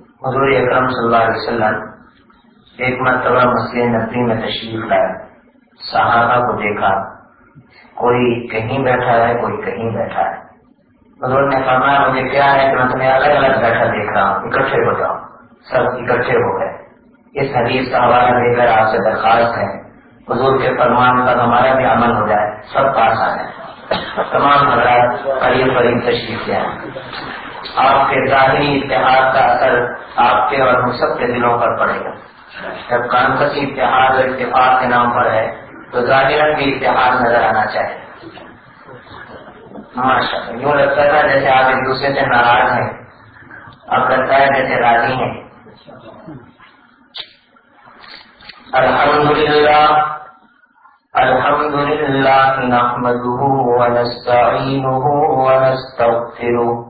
حضور اکرم صلی اللہ علیہ وسلم ایک مرتبہ مسجد نبی میں تشریف لائے۔ صحابہ کو دیکھا۔ کوئی کہیں بیٹھا ہے، کوئی کہیں بیٹھا ہے۔ حضور نے فرمایا، مجھے کیا ہے کہ میں تمہیں الگ الگ بیٹھا دیکھ رہا ہوں، اکٹھے ہو جاؤ۔ سب اکٹھے ہو گئے۔ اس حدیث کا حوالہ دے کر آپ سے درخواست ہے۔ حضور کے فرمان پر ہمارا بھی عمل ہو جائے۔ سب پاس آ جائیں تمام حضرات قریب قریب تشریف لے آئیں آپ کے ظاہری اتحاد کا اثر آپ کے اور ہم سب کے دلوں پر پڑے گا۔ جب کانفسی اتحاد اور اتفاق کے نام پر ہے، تو ظاہر بھی اتحاد نظر آنا چاہیے۔ ماشاء اللہ یوں لگتا تھا جیسے آپ ایک دوسرے سے ناراض ہیں۔ اب لگتا ہے جیسے راضی ہیں۔ الحمد للہ الحمد للہ نحمده ونستعینه ونستغفره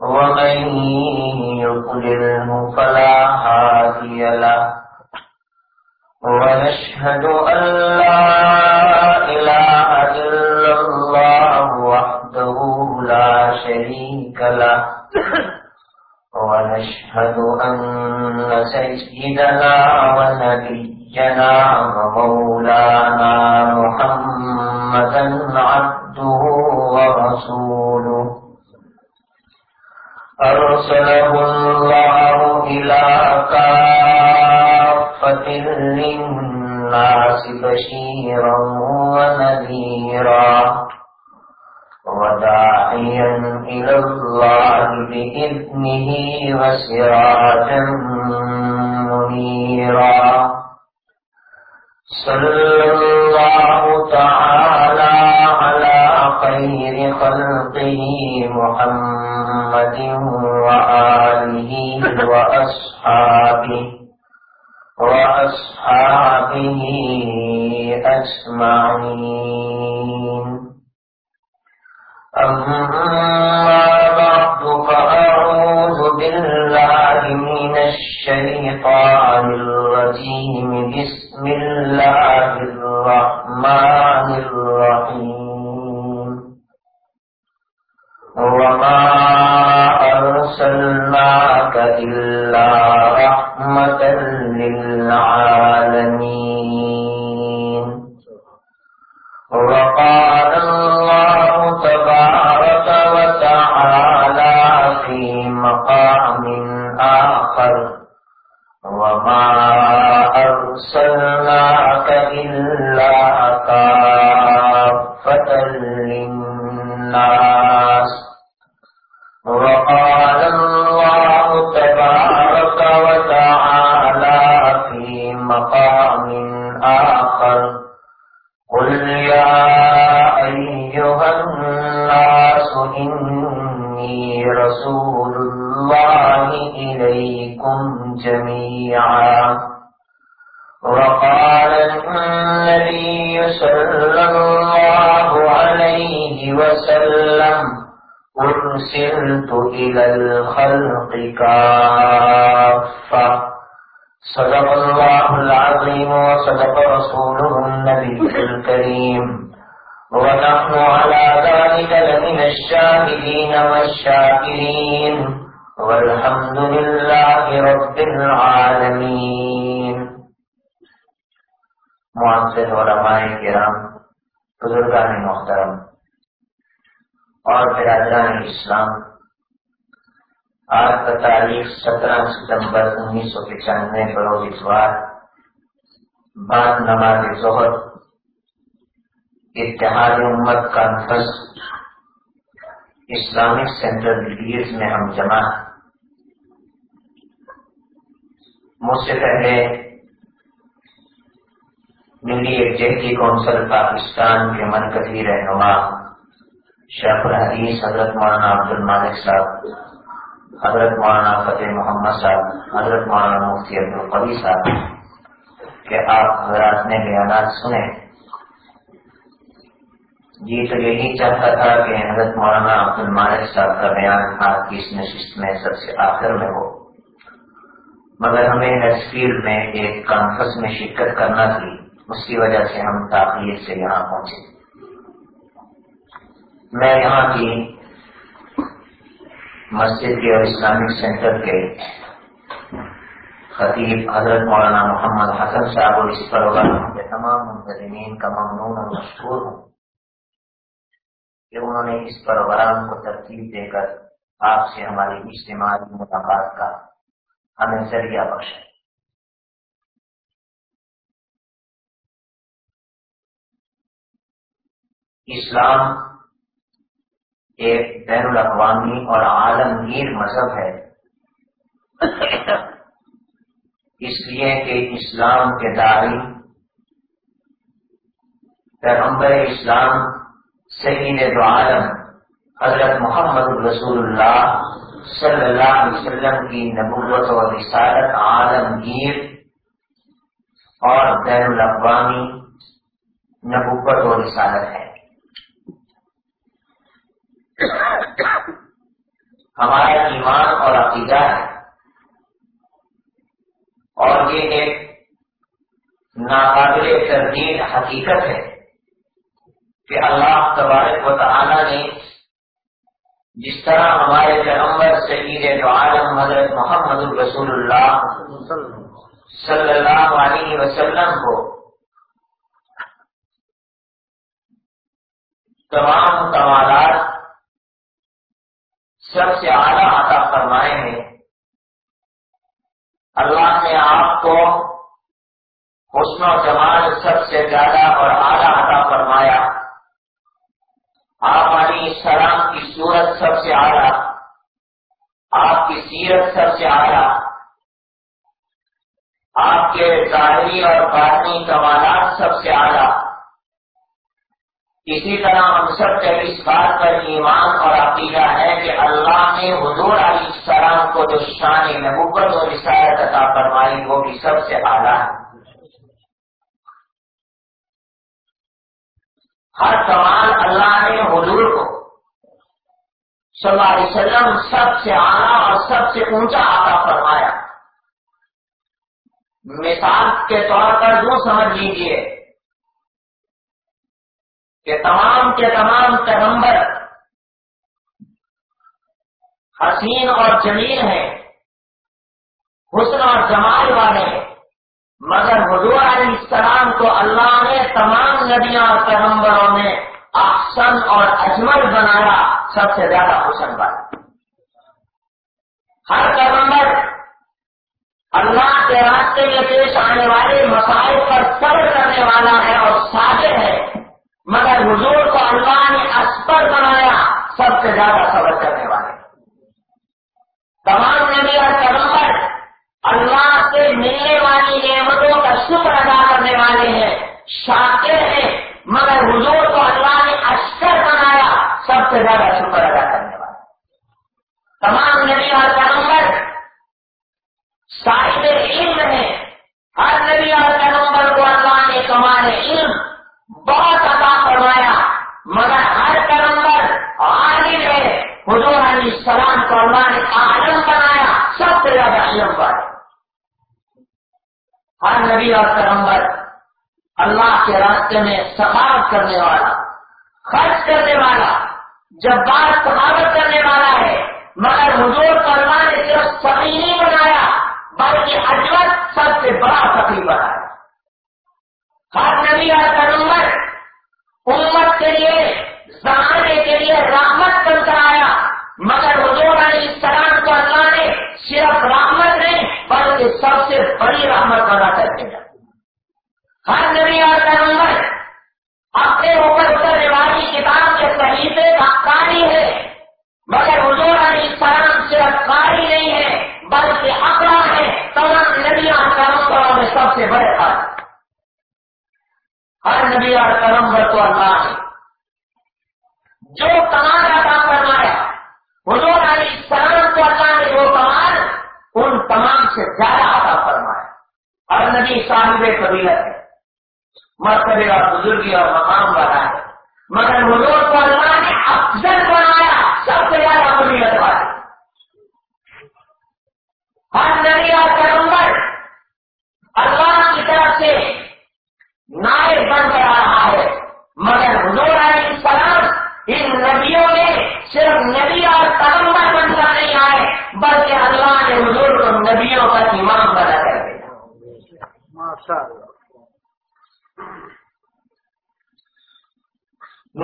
ومن يضلله فلا هادي له ونشهد أن لا إله إلا الله وحده لا شريك له ونشهد أن سيدنا ونبينا ومولانا محمدا عبده ورسوله أرسله الله إلى كافة للناس بشيرا ونذيرا وداعيا إلى الله بإذنه وسراجا منيرا صلى الله تعالى خير خلقه محمد وآله وأصحابه وأصحابه أجمعين. أما بعد فأعوذ بالله من الشيطان الرجيم. إلا رحمة للعالمين أرسلت إلى الخلق كافة. صدق الله العظيم وصدق رسوله النبي الكريم. ونحن على ذلك لمن الشاهدين والشاكرين. والحمد لله رب العالمين. معزز علماء کرام بزرگان محترم اور برادران اسلام، آج کا تاریخ سترہ ستمبر انیس سو پچانوے بروز اتوار، بعد نماز ظہر، اتحاد امت کانفرنس اسلامک سینٹر لیڈز میں ہم جمع۔ مجھ سے پہلے ملی ایکجہتی کونسل پاکستان کے مرکزی رہنما۔ شیخ الحدیث حضرت مولانا عبد المالک صاحب، حضرت مولانا فتح محمد صاحب، حضرت مولانا مفتی عبد القبی صاحب، کہ آپ حضرات نے بیانات سنے جی تو یہی چاہتا تھا کہ حضرت مولانا عبد المالک صاحب کا بیان آپ کی اس نشست میں سب سے آخر میں ہو۔ مگر ہمیں فیلڈ میں ایک کانفرنس میں شرکت کرنا تھی اس کی وجہ سے ہم تاخیر سے یہاں پہنچے۔ میں یہاں کی مسجد کے اور اسلامک سینٹر کے خطیب حضرت مولانا محمد حسن صاحب اور اس پروگرام کے تمام منتظمین کا ممنون اور مشہور ہوں کہ انہوں نے اس پروگرام کو ترتیب دے کر آپ سے ہماری اجتماعی ملاقات کا ہمیں ذریعہ بخشا اسلام ایک بین الاقوامی اور عالمگیر مذہب ہے۔ اس لیے کہ اسلام کے داری پیغمبر اسلام، سید دو عالم، حضرت محمد رسول اللہ صلی اللہ علیہ وسلم کی نبوت و رسالت عالمگیر اور بین الاقوامی نبوت و رسالت ہے۔ ہمارا ایمان اور عقیدہ ہے۔ اور یہ ایک ناقابل تردید حقیقت ہے کہ اللہ تبارک و تعالی نے جس طرح ہمارے پیغمبر سید عالم حضرت محمد الرسول اللہ صلی اللہ علیہ وسلم کو تمام کمالات سب سے اعلیٰ عطا فرمائے ہیں اللہ نے آپ کو حسن و جمال سب سے زیادہ اور اعلیٰ عطا فرمایا۔ آپ علی السلام کی صورت سب سے اعلیٰ، آپ کی سیرت سب سے اعلیٰ، آپ کے ظاہری اور باطنی کمالات سب سے اعلیٰ۔ اسی طرح ہم سب کا اس بات پر ایمان اور عقیدہ ہے کہ اللہ نے حضور علیہ السلام کو جو شان نبوت اور رسالت عطا فرمائی، وہ بھی سب سے اعلیٰ ہے۔ ہر کمال اللہ نے حضور کو۔ صلی اللہ علیہ وسلم سب سے اعلیٰ اور سب سے اونچا عطا فرمایا۔ مثال کے طور پر جو سمجھ لیجیے کہ تمام کے تمام پیغمبر حسین اور جمیل ہیں، حسن اور جمال والے مگر حضور علیہ السلام کو اللہ نے تمام ندیاں اور پیغمبروں میں احسن اور اجمل بنایا سب سے زیادہ حسن والا۔ ہر پیغمبر اللہ کے راستے میں پیش آنے والے مسائل پر صبر کرنے والا ہے اور سادے ہے۔ مگر حضور کو اللہ نے اسپر بنایا سب سے زیادہ صبر کرنے والے۔ تمام نبی اور پیغمبر اللہ سے ملنے والی نعمتوں کا شکر ادا کرنے والے ہیں، شاکر ہیں، مگر حضور کو اللہ نے اشکر بنایا سب سے زیادہ شکر ادا کرنے والے۔ تمام نبی اور پیغمبر صاحب علم ہیں۔ ہر نبی اور پیغمبر کو اللہ نے کمانے علم بہت عطا فرمایا مگر ہر پیغمبر عالم ہے حضور علیہ السلام کو اللہ نے عالم بنایا سب سے زیادہ علم پر ہر نبی اور پیغمبر اللہ کے راستے میں سخاوت کرنے والا، خرچ کرنے والا جب بات سخاوت کرنے والا ہے۔ مگر حضور کو اللہ نے صرف سخی نہیں بنایا، بلکہ اجمت سب سے بڑا سخی بنایا۔ ہر نبی اور پیغمبر امت کے لیے، زمانے کے لیے رحمت بن کر آیا، مگر سب سے بڑی رحمت بنا کر کے ہر نبی اور پیغمبر اپنے اوپر اترنے والی کتاب کے صحیفے کا کاری ہے، مگر حضور علیہ السلام صرف کاری نہیں ہے، بلکہ اپنا ہے تمام نبیاں پیغمبروں میں سب سے بڑے خاص ہر نبی اور پیغمبر کو اللہ نے جو کمال عطا فرمایا، حضور علیہ السلام کو اللہ نے وہ کمال ان تمام سے زیادہ عطا فرمایا اور نبی صاحب قبیلت ہے۔ مرتبے اور بزرگی اور مقام والا ہے۔ مگر حضور کو اللہ نے افضل بنایا، سب سے زیادہ قبیلت والا۔ ہر نبی اور پیغمبر اللہ کی طرف سے نائب بن کر آ رہا ہے۔ مگر حضور علیہ السلام ان نبیوں میں صرف نبی اور پیغمبر بن کر نہیں آئے، بلکہ اللہ نے حضور کو نبیوں کا امام بنا کر دیا۔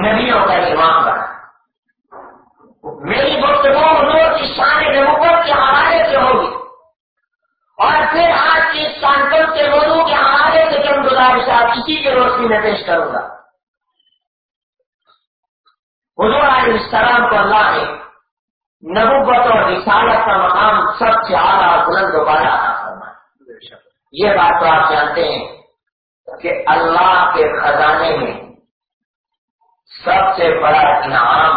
نبیوں کا امام بنا میری گفتگو حضور کی شان نبوت کے حوالے سے ہوگی۔ اور پھر آج کی سانکل کے لوگوں کے حوالے سے جب گزارشات اسی کے روشنی میں پیش کروں گا۔ حضور علیہ السلام کو اللہ نے نبوت اور رسالت کا مقام سب سے اعلیٰ بلند و بالا یہ بات تو آپ جانتے ہیں کہ اللہ کے خزانے میں سب سے بڑا انعام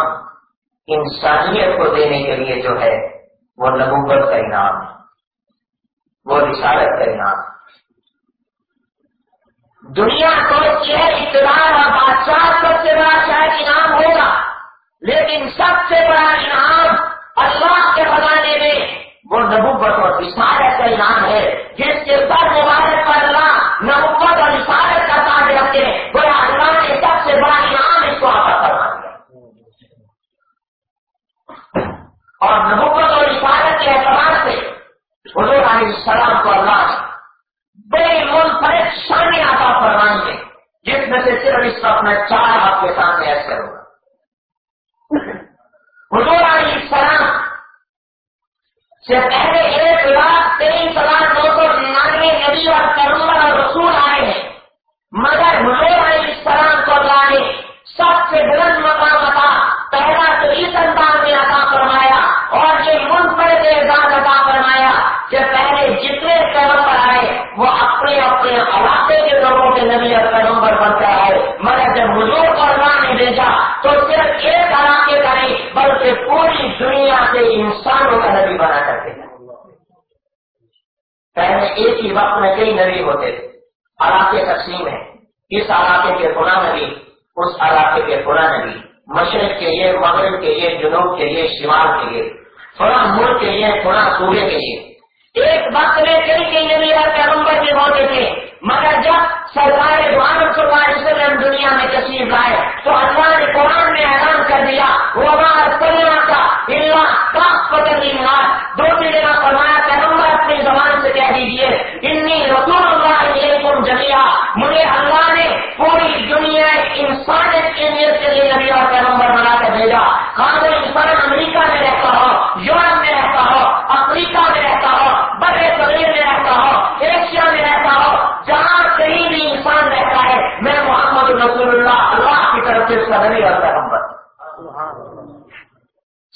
انسانیت کو دینے کے لیے جو ہے وہ نبوت کا انعام ہے، وہ رسالت کا انعام دنیا کو اقتدار اور بادشاہ سب سے بڑا شاید انعام ہوگا۔ لیکن سب سے بڑا انعام اللہ کے خزانے میں وہ نبوت اور رسالت کا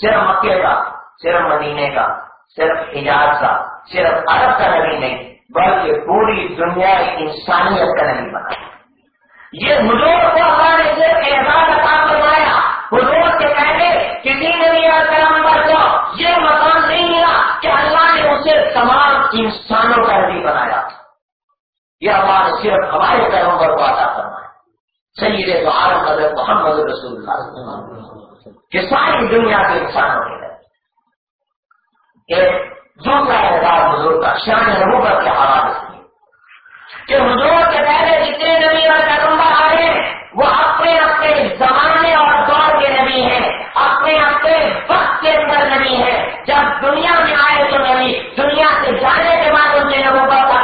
صرف مکے کا، صرف مدینے کا، صرف حجاز کا، صرف عرب کا نبی نہیں، بلکہ پوری دنیا انسانیت کا نبی بنا۔ یہ حضور کو اللہ نے صرف اعزاز عطا کروایا حضور کے پہلے کسی نبی اور پیغمبر کو یہ مقام نہیں ملا کہ اللہ نے اسے تمام انسانوں کا نبی بنایا۔ یہ اللہ نے صرف ہمارے پیغمبر کو عطا فرمایا۔ سید تو عالم حضرت محمد رسول اللہ۔ کہ ساری دنیا کے انسانوں کے لیے ایک دوسرا اعزاز حضور کا شان نبوت کے حوالے سے۔ کہ حضور کے پہلے جتنے نبی اور پیغمبر آئے وہ اپنے اپنے زمانے اور دور کے نبی ہیں۔ اپنے اپنے وقت کے اندر نبی ہے جب دنیا میں آئے تو نبی، دنیا سے جانے کے بعد ان کے نبوت کا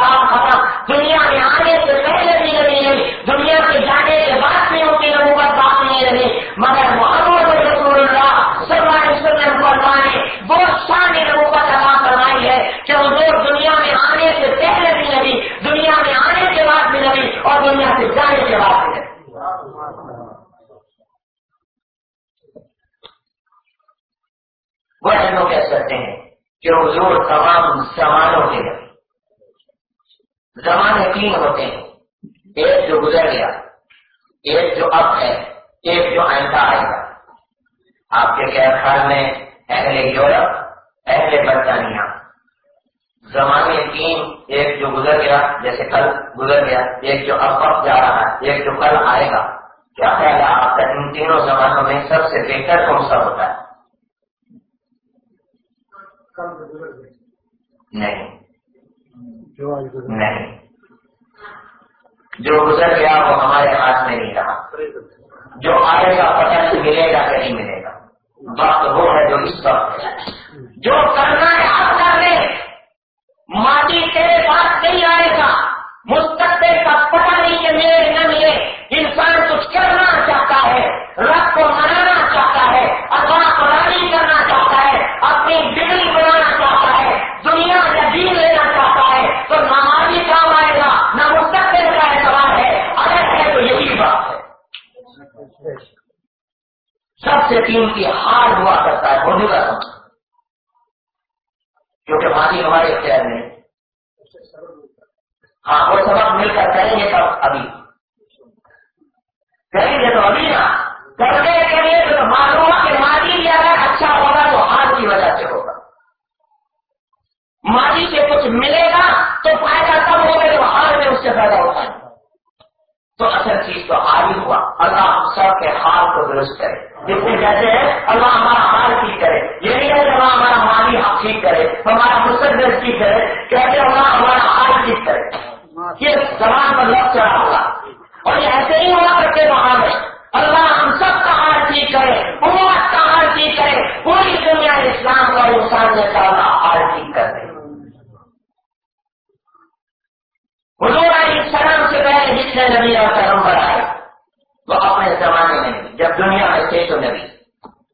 کے بعد بھی نبی وہ لوگ کہہ سکتے ہیں کہ حضور تمام زمانوں کے زمانے تین ہوتے ہیں۔ ایک جو گزر گیا، ایک جو اب ہے، ایک جو آئندہ آئے گا۔ آپ کے خیر خیال میں اہل یورپ، اہل برطانیہ زمانے تین ایک جو گزر گیا جیسے کل گزر گیا ایک جو اب اب جا رہا ہے ایک جو کل آئے گا۔ کیا خیال ہے آپ کا ان تینوں زمانوں میں سب سے بہتر کون سا ہوتا ہے؟ نہیں۔ نہیں۔ جو گزر گیا وہ ہمارے ہاتھ میں نہیں رہا۔ جو آئے گا پتہ نہیں ملے گا کہ نہیں ملے گا۔ وقت وہ ہے جو اس وقت ہے۔ جو کرنا ہے آپ کر لیں ماضی تیرے پاس نہیں آئے گا۔ مستقبل کا پتہ نہیں کہ ملے نہ ملے انسان کچھ کرنا چاہتا ہے، رب کو منانا چاہتا ہے اپنا پرانی کرنا چاہتا ہے، اپنی ڈگری بنانا چاہتا ہے، دنیا کا دین لینا چاہتا ہے۔ تو نمازی کام آئے گا، نہ مستقبل کا اعتبار ہے۔ اگر ہے تو یہی بات ہے۔ سب سے قیمتی ہار ہوا کرتا ہے موجودہ کیونکہ ماضی ہمارے اختیار میں ہاں وہ سبق مل کر کریں گے تب ابھی۔ کریں گے تو ابھی نا۔ کرنے کے لیے تو معلوم کہ ماضی اگر اچھا ہوگا تو ہار کی وجہ سے ہوگا۔ ماضی سے کچھ ملے گا تو فائدہ کم ہوگا جو ہار میں اس سے پیدا ہوتا ہے تو اصل چیز تو ہار ہی ہوا۔ اللہ ہم سب کے ہار کو درست کرے۔ جس سے کہتے ہیں اللہ ہمارا حال ٹھیک کرے۔ یہ نہیں ہے کہ اللہ ہمارا مالی ٹھیک کرے۔ ہمارا مستقبل ٹھیک کرے۔ کہتے اللہ ہمارا حال ٹھیک کرے۔ یہ زبان پر لفظ چڑھا ہوگا۔ اور یہ ایسے ہی ہوا کرتے وہاں میں۔ اللہ ہم سب کا حال ٹھیک کرے، امت کا حال ٹھیک کرے، پوری دنیا اسلام کا انسان نے اللہ حال ٹھیک کر دے۔ حضور علیہ السلام سے پہلے جتنے نبی اور پیغمبر آئے، وہ اپنے زمانے میں، جب دنیا میں تھے تو نبی۔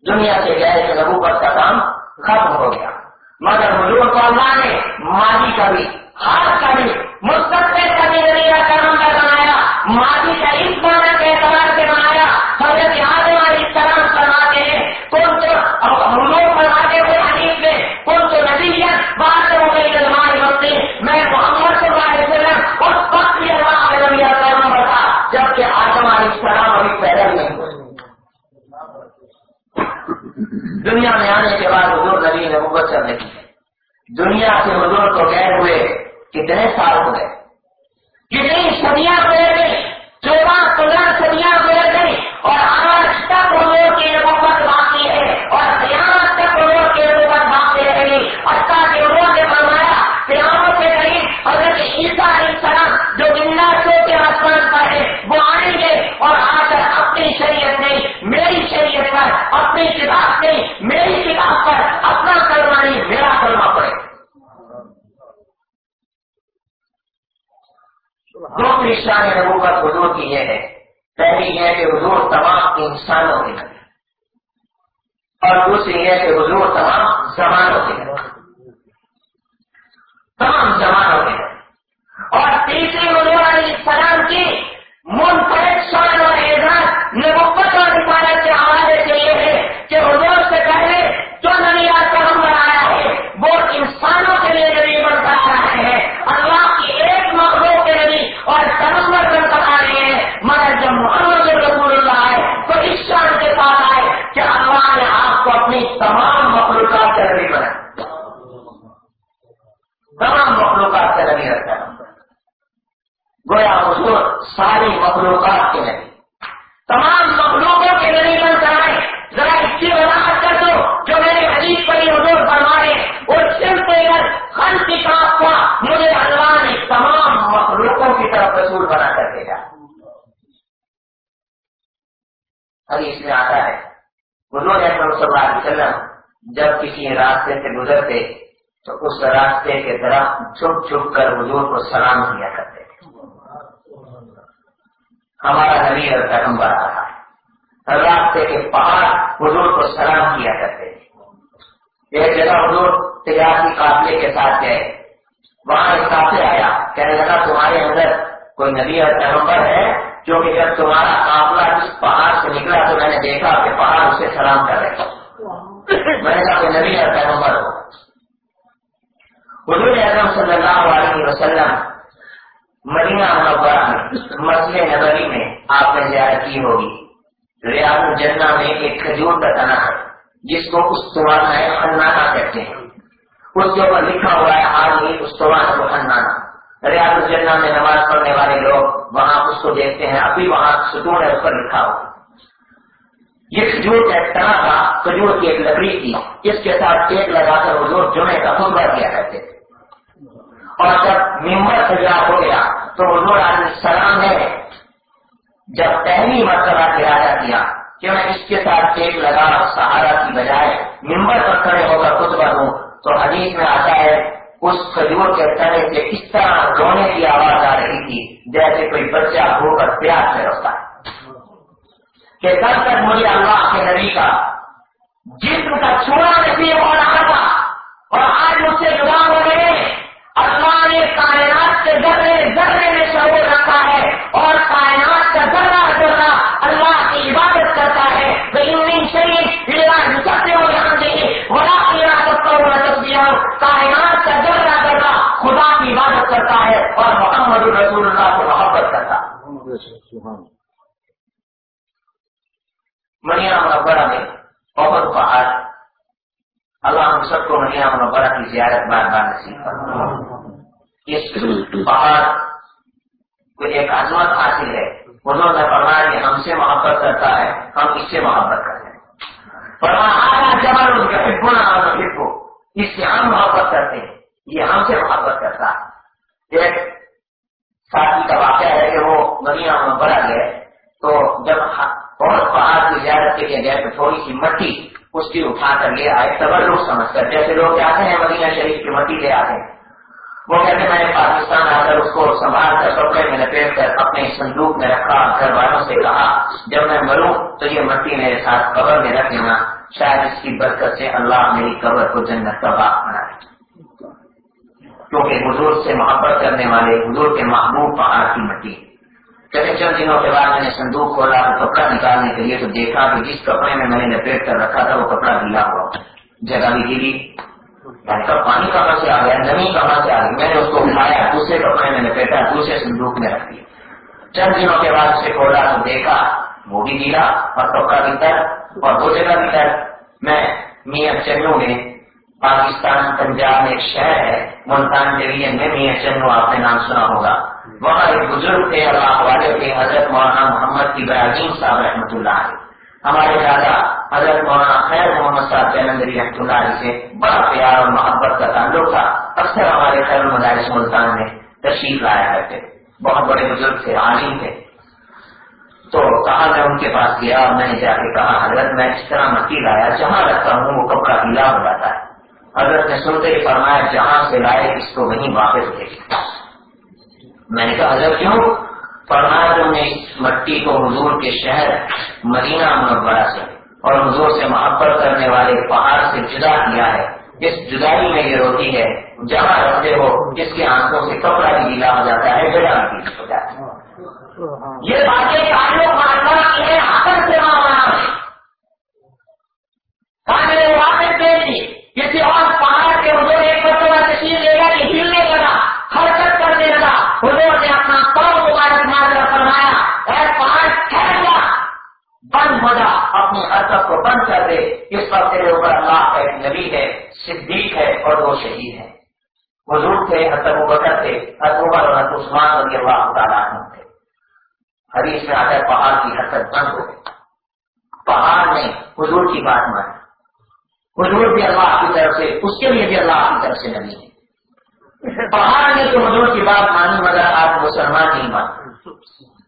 دنیا سے گئے تو نبوت کا کام ختم ہو گیا۔ مگر حضور کو اللہ نے ماضی کا بھی حال کا بھی مستقبل کا بھی ذریعہ کرم کا بنایا ماضی کا اس معنی کے اعتبار سے بنایا، حضرت آدم علیہ السلام فرماتے ہیں، کون تو ہم لوگ فرماتے ہوئے حدیث میں، کون تو نبیت بات ہو گئی ہماری وقت میں محمد صلی اللہ علیہ وسلم اس وقت بھی اللہ کا نبی کرم تھا، جبکہ آدم علیہ السلام ابھی پیدا نہیں ہوئے۔ دنیا میں آنے کے بعد حضور نبی نے مبت کرنے کی دنیا سے حضور کو گئے ہوئے کتنے سال ہو گئے؟ کتنی صدیاں گزر گئی چودہ، پندرہ صدیاں گزر گئی اور آج تک لوگوں کی نبوت باقی ہے اور قیامت تک لوگوں کی نبوت باقی رہے گی۔ اچھا کے لوگوں نے فرمایا، قیامت کے قریب حضرت عیسیٰ علیہ السلام جو زندہ سو کے آسمان پر ہے، وہ آئیں گے اور آ کر اپنی شریعت نہیں میری شریعت پر، اپنی کتاب نہیں میری کتاب پر اپنا کلمہ نہیں، میرا کلمہ پڑے دو نشان نبوت حضور کی یہ ہے۔ پہلی یہ کہ حضور تمام انسانوں کے نبی اور دوسری یہ کہ حضور تمام زمانوں کے نبی تمام زمانوں کے ہیں۔ اور تیسری حضور علیہ السلام کی منفرد حضور ساری مخلوقات کے نبی تمام مخلوقوں کے نبی بن کر آئے ذرا اس کی وضاحت کر دو، جو میرے حدیث پر حضور فرما رہے اور صرف اگر خن کتاب کا مجھے اللہ نے تمام مخلوقوں کی طرف رسول بنا کر دے گا حدیث میں آتا ہے، حضور احمد صلی اللہ علیہ وسلم جب کسی راستے سے گزرتے، تو اس راستے کے طرف چھپ چھپ کر حضور کو سلام کیا کرتے۔ ہمارا نبی اور پیغمبر آ رہا ہے۔ راستے کے پہاڑ حضور کو سلام کیا کرتے تھے۔ ایک جگہ حضور تجارتی قافلے کے ساتھ گئے۔ وہاں ایک قافلے آیا، کہنے لگا، تمہارے اندر کوئی نبی اور پیغمبر ہے؟ کیونکہ جب تمہارا قافلہ اس پہاڑ سے نکلا تو میں نے دیکھا کہ پہاڑ اسے سلام کر رہے میں نے کہا کہ نبی اور پیغمبر ہو؟ حضور اعظم صلی اللہ علیہ وسلم مدینہ منورہ میں مسئلے نبری میں آپ نے زیارت کی ہوگی۔ ریاض الجنہ میں ایک کھجور کا تنا ہے، جس کو اس خنانہ کہتے ہیں۔ اس کے اوپر لکھا ہوا ہے آج ہی استوان کو ریاض الجنہ میں نماز پڑھنے والے لوگ وہاں اس کو دیکھتے ہیں، ابھی وہاں ستون ہے، اس پر لکھا ہوا یہ کھجور کا تنا تھا، کھجور کی ایک لکڑی تھی۔ اس کے ساتھ ٹیک لگا کر حضور جمعے کا خطبہ کیا کرتے تھے۔ اور جب ممبر تیار ہو گیا تو حضور علیہ السلام نے جب پہلی مرتبہ ارادہ کیا کہ میں اس کے ساتھ ٹیک لگا سہارا کی بجائے ممبر پر کھڑے ہو کر خطبہ دوں تو حدیث میں آتا ہے، اس کھجور کے تنے سے اس طرح رونے کی آواز آ رہی تھی جیسے کوئی بچہ ہو کر پیار سے روتا ہے۔ کہ کل تک مجھے اللہ کے نبی کا جسم کا چھوڑا نصیب ہو رہا تھا اور آج مجھ سے جدا ہو گئے۔ اللہ نے کائنات کے ذرے ذرے میں شعور رکھا ہے اور کائنات کا ذرہ ذرہ اللہ کی عبادت کرتا ہے۔ کائنات کا ذرہ ذرہ خدا کی عبادت کرتا ہے اور محمد رسول اللہ کو محبت کرتا ہے۔ منیا منورہ میں بہت پہاڑ اللہ ہم سب کو منیا منورہ کی زیارت بار بار نصیب اس پہاڑ کو ایک عظمت حاصل ہے۔ انہوں نے فرمایا کہ ہم سے محبت کرتا ہے، ہم اس سے محبت کرتے ہیں۔ فرمایا ہاں، جبر ان کے ہاں، اس سے ہم محبت کرتے ہیں۔ یہ ہم سے محبت کرتا ہے۔ ایک ساتھی کا واقعہ ہے کہ وہ منیا منورہ گئے تو جب بہت پہاڑ کی زیارت کے لیے گئے تو تھوڑی سی مٹی اس کی اٹھا کر لے آئے۔ تبر لوگ سمجھ کر۔ جیسے لوگ آتے ہیں مدینہ شریف کی مٹی لے آتے ہیں۔ وہ کہتے میں نے پاکستان آ کر اس کو سنبھال کر کپڑے میں لپیٹ کر اپنے صندوق میں رکھا، گھر والوں سے کہا، جب میں مروں تو یہ مٹی میرے ساتھ قبر میں رکھ لینا، شاید اس کی برکت سے اللہ میری قبر کو جنت کا باغ بنا کیونکہ حضور سے محبت کرنے والے، حضور کے محبوب پہاڑ کی مٹی۔ چند دنوں کے بعد میں نے صندوق کھولا، کپڑا نکالنے کے لیے تو دیکھا کہ جس کپڑے میں میں نے لپیٹ کر رکھا تھا، وہ کپڑا گیلا ہوا۔ جگہ بھی گیلی۔ پانی کہاں سے آ گیا نمی کہاں سے آ گئی؟ میں نے اس کو اٹھایا دوسرے کپڑے میں لپیٹا دوسرے صندوق میں رکھ دیا چند دنوں کے بعد اسے کھولا تو دیکھا، وہ بھی گیلا اور کپڑا بھی تر اور دو جگہ بھی تر میں میاں چنو میں پاکستان، پنجاب میں ایک شہر ہے، ملتان ڈویژن میں میاں چنو، آپ نے نام سنا ہوگا۔ وہاں ایک بزرگ تھے اللہ والے تھے، حضرت مولانا محمد ابراہیم صاحب رحمۃ اللہ علیہ۔ ہمارے دادا حضرت مولانا خیر محمد صاحب جلندری رحمۃ اللہ علیہ سے بڑا پیار اور محبت کا تعلق تھا۔ اکثر ہمارے خیر مدارس ملتان میں تشریف لایا کرتے۔ بہت بڑے بزرگ تھے، عالم تھے۔ تو کہا میں ان کے پاس گیا اور میں نے جا کے کہا، حضرت میں اس طرح مٹی لایا، جہاں رکھتا ہوں وہ کپڑا گیلا ہو جاتا ہے۔ حضرت نے سنتے ہی فرمایا، جہاں سے لائے اس کو وہیں واپس بھیج میں نے کہا، حضرت کیوں؟ فرمایا تم نے اس مٹی کو حضور کے شہر مدینہ منورہ سے اور حضور سے محبت کرنے والے پہاڑ سے جدا کیا ہے۔ اس جدائی میں یہ روتی ہے، جہاں رکھتے ہو، جس کے آنکھوں سے کپڑا بھی گیلا ہو جاتا ہے جگہ بھی ہو جاتا ہے۔ یہ باتیں تعلق مہاتما کی ہے آکر سے واپس دے دی کسی اور پہاڑ کے حضور ایک بند ہو جا، اپنی حرکت کو بند کر دے، اس پر تیرے اوپر اللہ کا ایک نبی ہے، صدیق ہے اور وہ شہید ہے۔ حضور تھے، حضرت بکر تھے، حضرت اور حضرت عثمان رضی اللہ تعالیٰ عنہ تھے۔ حدیث میں آتا ہے، پہاڑ کی حرکت بند ہو گئی۔ پہاڑ نے حضور کی بات مانی حضور بھی اللہ کی طرف سے، اس کے لیے بھی اللہ کی طرف سے نبی ہے۔ پہاڑ نے تو حضور کی بات مانی، مگر آپ مسلمان نہیں مانتے۔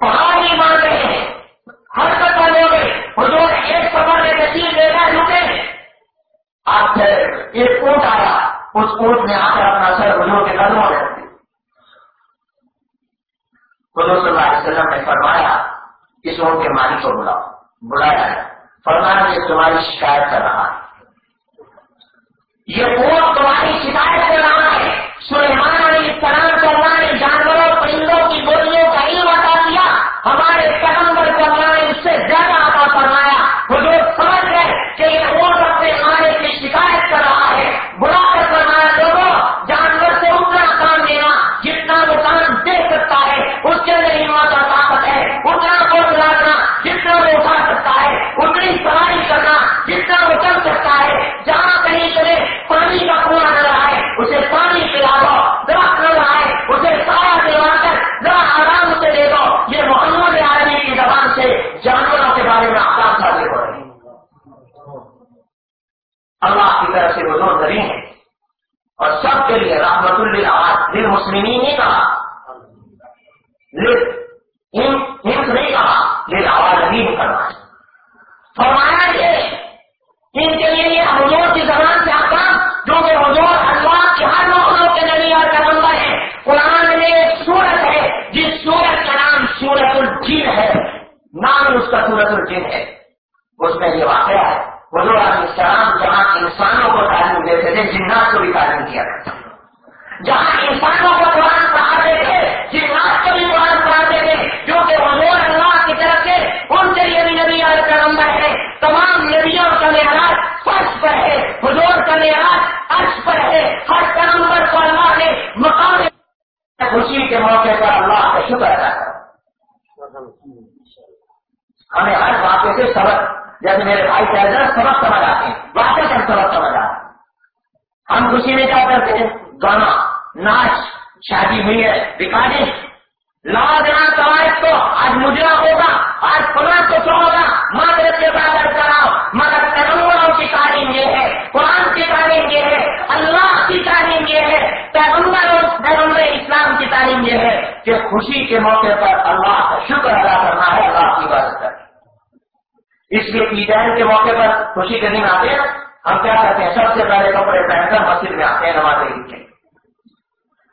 پہاڑ مان رہے ہیں۔ حضور ایک سفر میں لے کر رکے آپ سے ایک کوٹ آیا۔ اس کوٹ میں آ کر اپنا سر حضور کے قدموں میں حضور صلی اللہ علیہ وسلم نے فرمایا، اس اونٹ کے مالک کو بلاؤ۔ بلایا فرمایا کہ تمہاری شکایت کر رہا ہے یہ وہ تمہاری شکایت کر رہا ہے۔ سلیمان علیہ السلام فرمائے اس سے زیادہ عطا فرمائے۔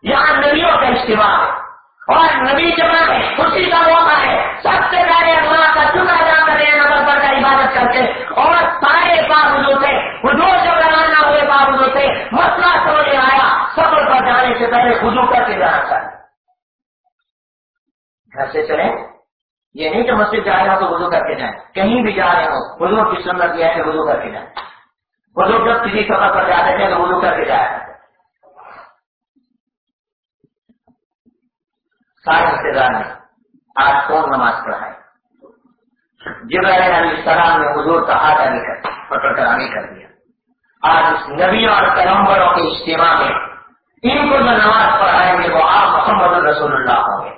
یہاں نبیوں کا اجتماع۔ اور نبی جمع ہے خوشی کا موقع ہے۔ سب سے پہلے اللہ کا چکا جا کر نظر پر کا عبادت کر کے اور سارے باوجود تھے حضور جب روانہ ہوئے باوجود تھے مسئلہ سمجھ آیا۔ سفر پر جانے سے پہلے خود کر کے جانا چاہیے گھر سے چلیں۔ یہ نہیں کہ مسجد جا رہے ہو تو وضو کر کے جائیں کہیں بھی جا رہے ہو وضو کی سنت یہ ہے کہ وضو کر کے جائیں وضو جب کسی سفر پر جاتے تھے تو وضو کر کے جایا سارے رشتے دار نے آج کون نماز پڑھائے؟ جب علیہ السلام نے حضور کا ہاتھ آگے کر پکڑ کر آگے کر دیا۔ آج اس نبی اور پیغمبروں کے اجتماع میں ان کو جو نماز پڑھائیں گے وہ آپ محمد رسول اللہ ہوں گے۔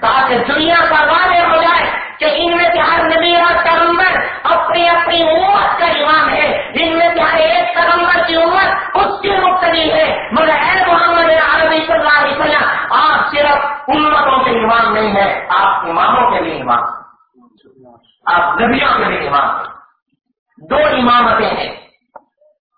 تاکہ دنیا کا واضح ہو جائے۔ کہ ان میں سے ہر نبی اور پیغمبر اپنی اپنی امت کا امام ہے ان میں سے ہر ایک پیغمبر کی امت اس کی مختلف ہے۔ مگر اے محمد عربی صلی اللہ علیہ وسلم، آپ صرف امتوں کے امام نہیں ہے آپ اماموں کے بھی امام آپ نبیوں کے بھی امام دو امامتیں ہیں۔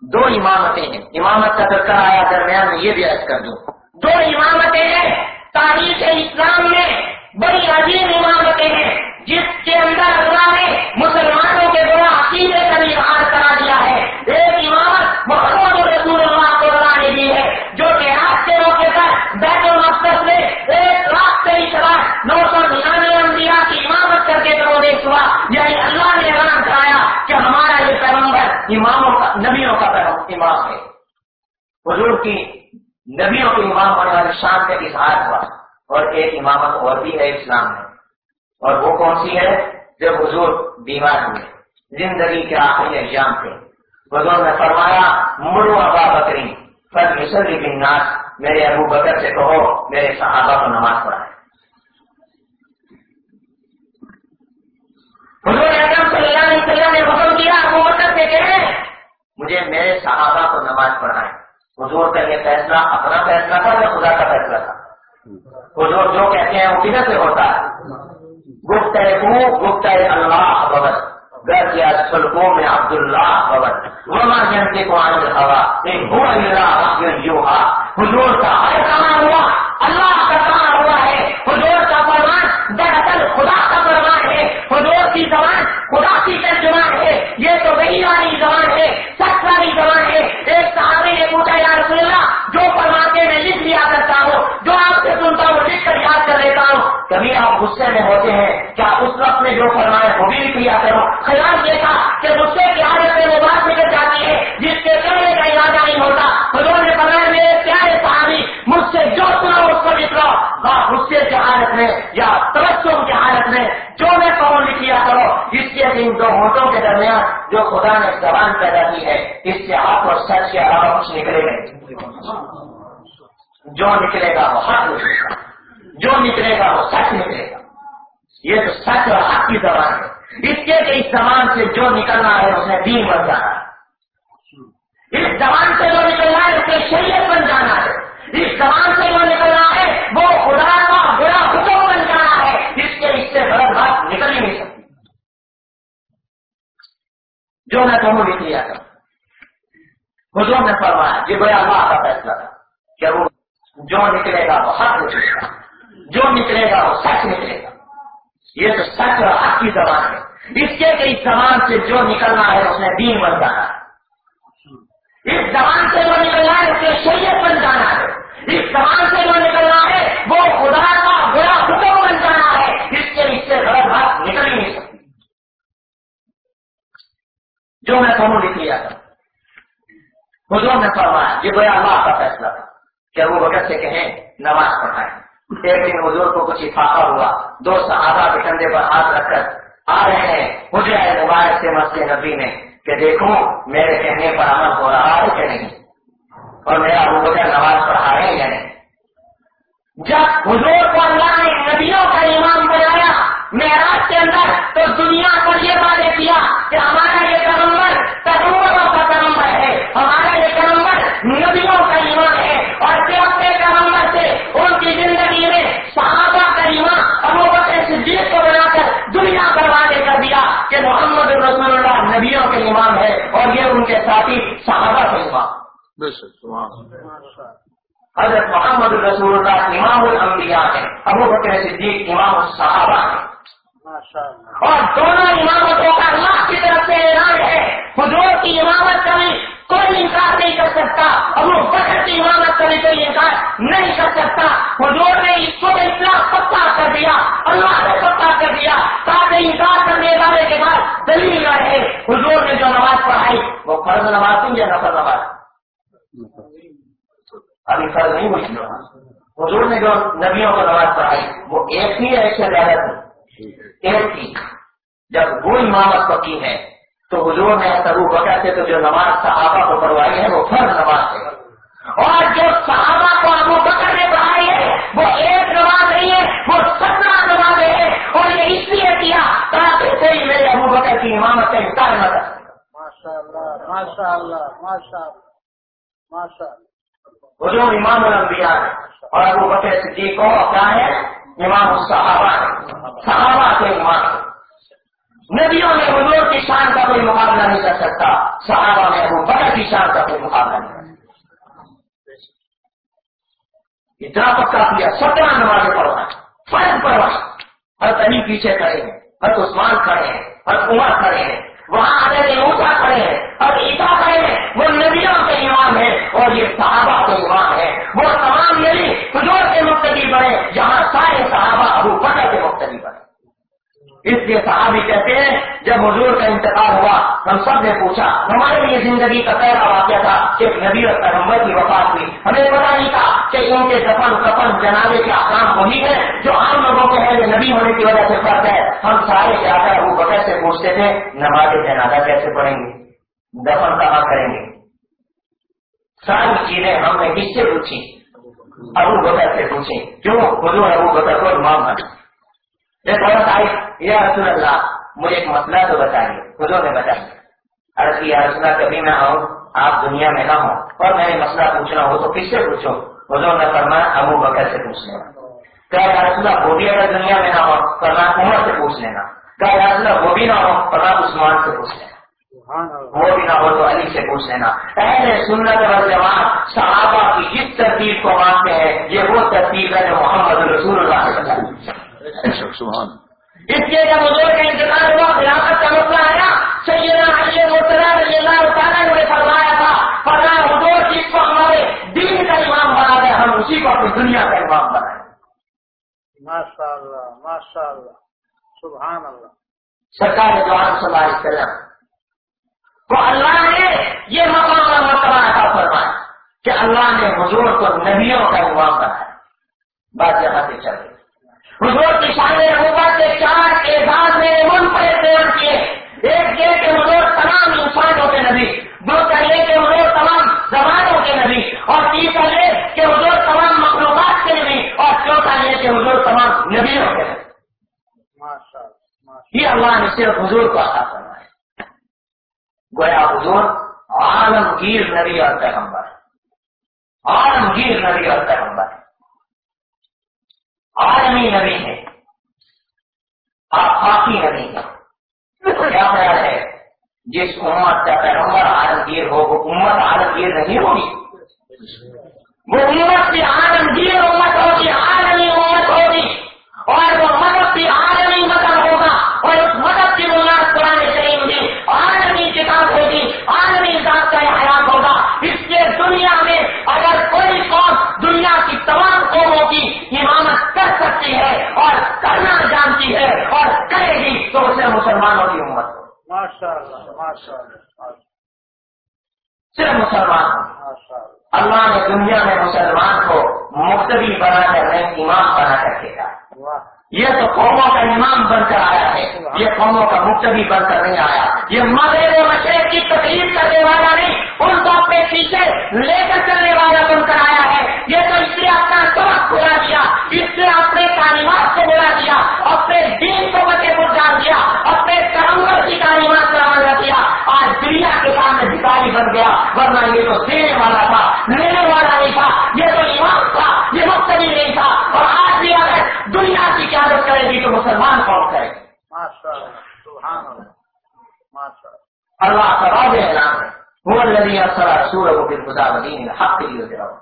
دو امامتیں ہیں۔ امامت کا درکار آیا، درمیان میں یہ بھی عرض کر دوں۔ دو امامتیں ہیں، تاریخ اسلام میں بڑی عظیم امامتیں ہیں، جس کے اندر اللہ نے مسلمانوں کے دو عقیدے کا اظہار کرا دیا ہے۔ ایک امامت محمد رسول اللہ کو اللہ نے دی ہے، جو کہ آج کے موقع پر بیت المقدس میں ایک لاکھ تیئیس ہزار نو سو ننانوے انبیاء کی امامت کر کے پرویش ہوا یعنی اللہ نے اعلان کرایا کہ ہمارا یہ پیغمبر اماموں کا نبیوں کا امام ہے۔ حضور کی نبیوں کے امام ہونے والے شان کا اظہار ہوا۔ اور ایک امامت اور بھی ہے اسلام میں۔ اور وہ کون سی ہے؟ جب حضور بیمار ہوئے، زندگی کے آخری ایام تھے۔ حضور نے فرمایا مرو ابا بکری فر مسلی بن ناس میرے ابو بکر سے کہو، میرے صحابہ کو نماز پڑھائے۔ حضور اعظم صلی اللہ علیہ وسلم نے حکم کیا، ابو بکر سے کہیں مجھے میرے صحابہ کو نماز پڑھائے۔ حضور کا یہ فیصلہ اپنا فیصلہ تھا یا خدا کا فیصلہ تھا؟ حضور جو کہتے ہیں وہ کدھر سے ہوتا ہے؟ گفت ہے گفت ہے اللہ ببت گر کیا سلکوں میں عبد اللہ ببت وما جنتے کو آنند ہوا ہوا حضور کا ہر کہاں ہوا۔ اللہ کا کہاں ہوا ہے۔ حضور کا فرمان دراصل خدا کا فرمان ہے۔ حضور کی زبان خدا کی ترجمان ہے۔ یہ تو وہی والی زبان ہے۔ سچ والی زبان ہے۔ ایک صحابی نے پوچھا کبھی آپ غصے میں ہوتے ہیں کیا اس وقت میں جو فرمائے وہ بھی کیا کرو؟ خیال دیکھا کہ غصے کی حالت میں وہ بات نکل جاتی ہے جس کے کرنے کا ارادہ نہیں ہوتا۔ حضور نے فرمایا، میرے پیارے صحابی، مجھ سے جو سنا اس کو لکھ لو۔ غصے کی حالت میں یا تبسم کی حالت میں جو میں کہوں لکھ لیا کرو۔ جس کے ان دو ہوٹوں کے درمیان جو خدا نے زبان پیدا کی ہے، اس سے آپ کو سچ کے علاوہ کچھ نکلے گا جو نکلے گا وہ حق نکلے گا۔ جو نکلے گا وہ سچ نکلے گا۔ یہ تو سچ اور حق کی زبان ہے۔ اس کے کہ اس زبان سے جو نکلنا ہے اس نے دین بن جانا ہے۔ اس زبان سے جو نکلنا ہے اس نے شریعت بن جانا ہے۔ اس زبان سے جو نکلنا ہے وہ خدا کا برا حکم بن جانا ہے۔ جس کے اس سے غلط بات نکل ہی نہیں سکتی۔ جو میں تمہوں لکھ لیا تھا۔ حضور نے فرمایا یہ بڑا اللہ کا فیصلہ تھا کہ وہ جو نکلے گا وہ حق کچھ جو نکلے گا وہ سچ نکلے گا۔ یہ تو سچ اور حق کی زبان ہے۔ اس کے کہ اس زبان سے جو نکلنا ہے اس نے دین بن جانا ہے۔ اس زبان سے جو نکلنا ہے اس نے شریعت بن جانا ہے۔ اس زبان سے جو نکلنا ہے وہ خدا کا برا حکم بن جانا ہے۔ اس کے اس سے غلط بات نکل ہی نہیں سکتی جو میں تمہیں لکھ لیا تھا۔ حضور نے فرمایا، یہ بڑا اللہ کا فیصلہ تھا کہ وہ وقت سے کہیں نماز پڑھائیں۔ ایک دن حضور کو کچھ افاقہ ہوا، دو صحابہ کے کندھے پر ہاتھ رکھ کر آ رہے ہیں۔ مجھے مبارک سے مسجد نبی نے کہ دیکھو میرے کہنے پر عمل ہو رہا ہے کہ نہیں؟ اور میرا ابو بکر نماز پڑھا رہے ہیں یا نہیں؟ جب حضور کو اللہ نے نبیوں کا امام بنایا، معراج کے اندر تو دنیا کو یہ وعدے کیا کہ ہمارا یہ پیغمبر پیغمبروں کا پیغمبر ہے ہمارا یہ پیغمبر نبیوں کا ایمان ہے اور پھر اپنے پیغمبر سے ان کی زندگی میں صحابہ کا ایمان ابو بکر صدیق کو بنا کر دنیا پر وعدے کر دیا کہ محمد رسول اللہ نبیوں کے ایمان ہے اور یہ ان کے ساتھی صحابہ کے ایمان حضرت محمد رسول اللہ امام الانبیاء ہے ابو بکر صدیق امام الصحابہ ہے اور دونوں امامتوں کا اللہ کی طرف سے اعلان ہے حضور کی امامت کا بھی کوئی انکار نہیں کر سکتا ابو بکر کی امامت کا بھی کوئی انکار نہیں کر سکتا۔ حضور نے اس کو اتنا پکا کر دیا، اللہ نے پکا کر دیا۔ تاکہ انکار کرنے والے کے بعد دلیل رہے۔ حضور نے جو نماز پڑھائی، وہ فرض نماز تھی یا نفر نماز؟ ابھی فرض نہیں ہوئی۔ حضور نے جو نبیوں کو نماز پڑھائی، وہ ایک ہی ایک سے زیادہ تھی ایک تھی جب وہ امامت پکی ہے تو حضور نے سرو بکا سے تو جو نماز صحابہ کو پڑھوائی ہے وہ فرض نماز ہے۔ اور جو صحابہ کو ابو بکر نے پڑھائی ہے وہ ایک نماز نہیں ہے وہ سترہ نماز ہے اور یہ اس لیے کیا تاکہ کوئی میرے ابو بکر کی امامت کا انکار نہ کر حضور امام الانبیاء اور ابو بکر صدیق کو کیا ہے امام صحابہ صحابہ کے امام نبیوں میں حضور کی شان کا کوئی مقابلہ نہیں کر سکتا، صحابہ میں ابو بکر کی شان کا کوئی مقابلہ نہیں کر سکتا۔ اتنا پکا کیا، سترہ نمازیں پڑھوائیں فرض پڑھوائیں ہر کہیں پیچھے کھڑے ہیں، ہر عثمان کھڑے ہیں، ہر عمر کھڑے ہیں، وہاں اگر اوسا کھڑے ہیں اور عیسا کھڑے ہیں۔ وہ نبیوں کے امام ہے اور یہ صحابہ کے امام ہے وہ تمام نبی حضور کے مختلف بڑے جہاں سارے صحابہ ابو بکر کے مختلف بڑے اس لیے صحابی کہتے ہیں، جب حضور کا انتقال ہوا، ہم سب نے پوچھا، ہمارے لیے زندگی کا پہلا واقعہ تھا کہ نبی اور پیغمبر کی وفات ہوئی۔ ہمیں پتا نہیں تھا کہ ان کے دفن کفن جنازے کے آسان وہی ہے جو عام لوگوں کے ہے نبی ہونے کی وجہ سے فرق ہے۔ ہم سارے جا کر ابو بکر سے پوچھتے تھے، نماز جنازہ کیسے پڑھیں گے؟ دفن کہاں کریں گے؟ ساری چیزیں ہم نے کس سے پوچھی ابو بکر سے پوچھی کیوں؟ حضور ابو بکر کو امام بنا یا رسول اللہ، مجھے ایک مسئلہ تو بتائیے، خودوں نے بتائیے۔ ارے یا رسول اللہ، کبھی نہ آؤں، آپ دنیا میں نہ ہوں، اور میں نے مسئلہ پوچھنا ہو تو کس سے پوچھو خودوں نے فرمایا، ابو بکر سے پوچھ لینا۔ کیا یا رسول اللہ، وہ بھی اگر دنیا میں نہ ہو فرمایا عمر سے پوچھ لینا۔ کیا یا رسول اللہ، وہ بھی نہ ہو فرمایا عثمان سے پوچھ لینا۔ وہ بھی نہ ہو تو علی سے پوچھ لینا۔ پہلے سنت اور جماعت صحابہ کی جس ترتیب کو مانتے ہیں، یہ وہ ترتیب ہے جو محمد رسول اللہ نے بتائی اس لیے جب حضور کا انتظار ہوا خلافت کا مسئلہ آیا سیدنا علی مرتضی رضی اللہ تعالیٰ نے فرمایا تھا فرمایا حضور جس کو ہمارے دین کا امام بنا دے ہم اسی کو اپنی دنیا کا امام بنائیں۔ ماشاء اللہ ماشاء اللہ سبحان اللہ سرکار جوان صلی اللہ علیہ وسلم تو اللہ نے یہ مقام اور مرتبہ عطا فرمایا کہ اللہ نے حضور کو نبیوں کا امام بنایا۔ بات یہاں سے چل رہی حضور کی شان نبوت کے چار اعزاز میں منفرد پیڑ کیے۔ ایک یہ کہ حضور تمام انسانوں کے نبی دوسرا یہ کہ حضور تمام زبانوں کے نبی اور تیسرا یہ کہ حضور تمام مخلوقات کے نبی اور چوتھا یہ کہ حضور تمام نبیوں کے نبی۔ یہ اللہ نے صرف حضور کو عطا ہے گویا حضور عالمگیر نبی اور پیغمبر۔ عالمگیر نبی اور پیغمبر۔ عالمی نبی ہے۔ آفاقی نبی ہے۔ کیا خیال ہے؟ جس امت کا پیغمبر عالمگیر ہو، وہ امت عالمگیر نہیں ہوگی؟ وہ امت کی عالمگیر امت ہوگی، عالمی امت ہوگی۔ اور وہ ہے اور کرے گی تو اسے مسلمانوں کی امت اللہ صرف مسلمان۔ اللہ نے دنیا میں مسلمان کو مختلف بنا کر نہیں امام بنا کر کے واہ۔ یہ تو قوموں کا امام بن کر آیا ہے۔ یہ قوموں کا مقتدی بن کر نہیں آیا۔ یہ مغرب و مشرق کی تقریر کرنے والا نہیں ان کو اپنے پیچھے لے کر چلنے والا بن کر آیا ہے۔ یہ تو اس نے اپنا سبق بلا دیا۔ اس نے ورنہ یہ تو دینے والا تھا لینے والا نہیں تھا یہ تو امام تھا یہ مقتدی نہیں تھا اور آج بھی اگر دنیا کی قیادت کرے گی تو مسلمان کون کرے اللہ کا اعلان ہے۔ وہ ارسل رسوله بالهدى ودين الحق ليظهره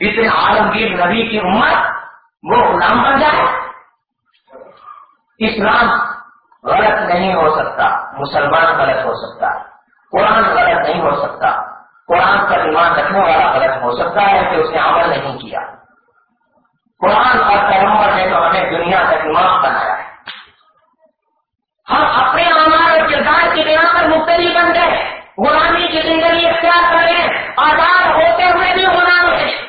اتنے عالمگیر نبی کی امت وہ غلام بن جائے۔ اسلام غلط نہیں ہو سکتا مسلمان غلط ہو سکتا۔ قرآن غلط نہیں ہو سکتا۔ قرآن پر ایمان رکھنے والا غلط ہو سکتا ہے کہ اس نے عمل نہیں کیا۔ قرآن اور پیغمبر نے تو ہمیں دنیا تک امام بنایا ہے۔ ہم اپنے اعمال اور کردار کی بنا پر مختلف بن گئے غلامی کی زندگی اختیار کر رہے ہیں۔ آزاد ہوتے ہوئے بھی غلام ہیں۔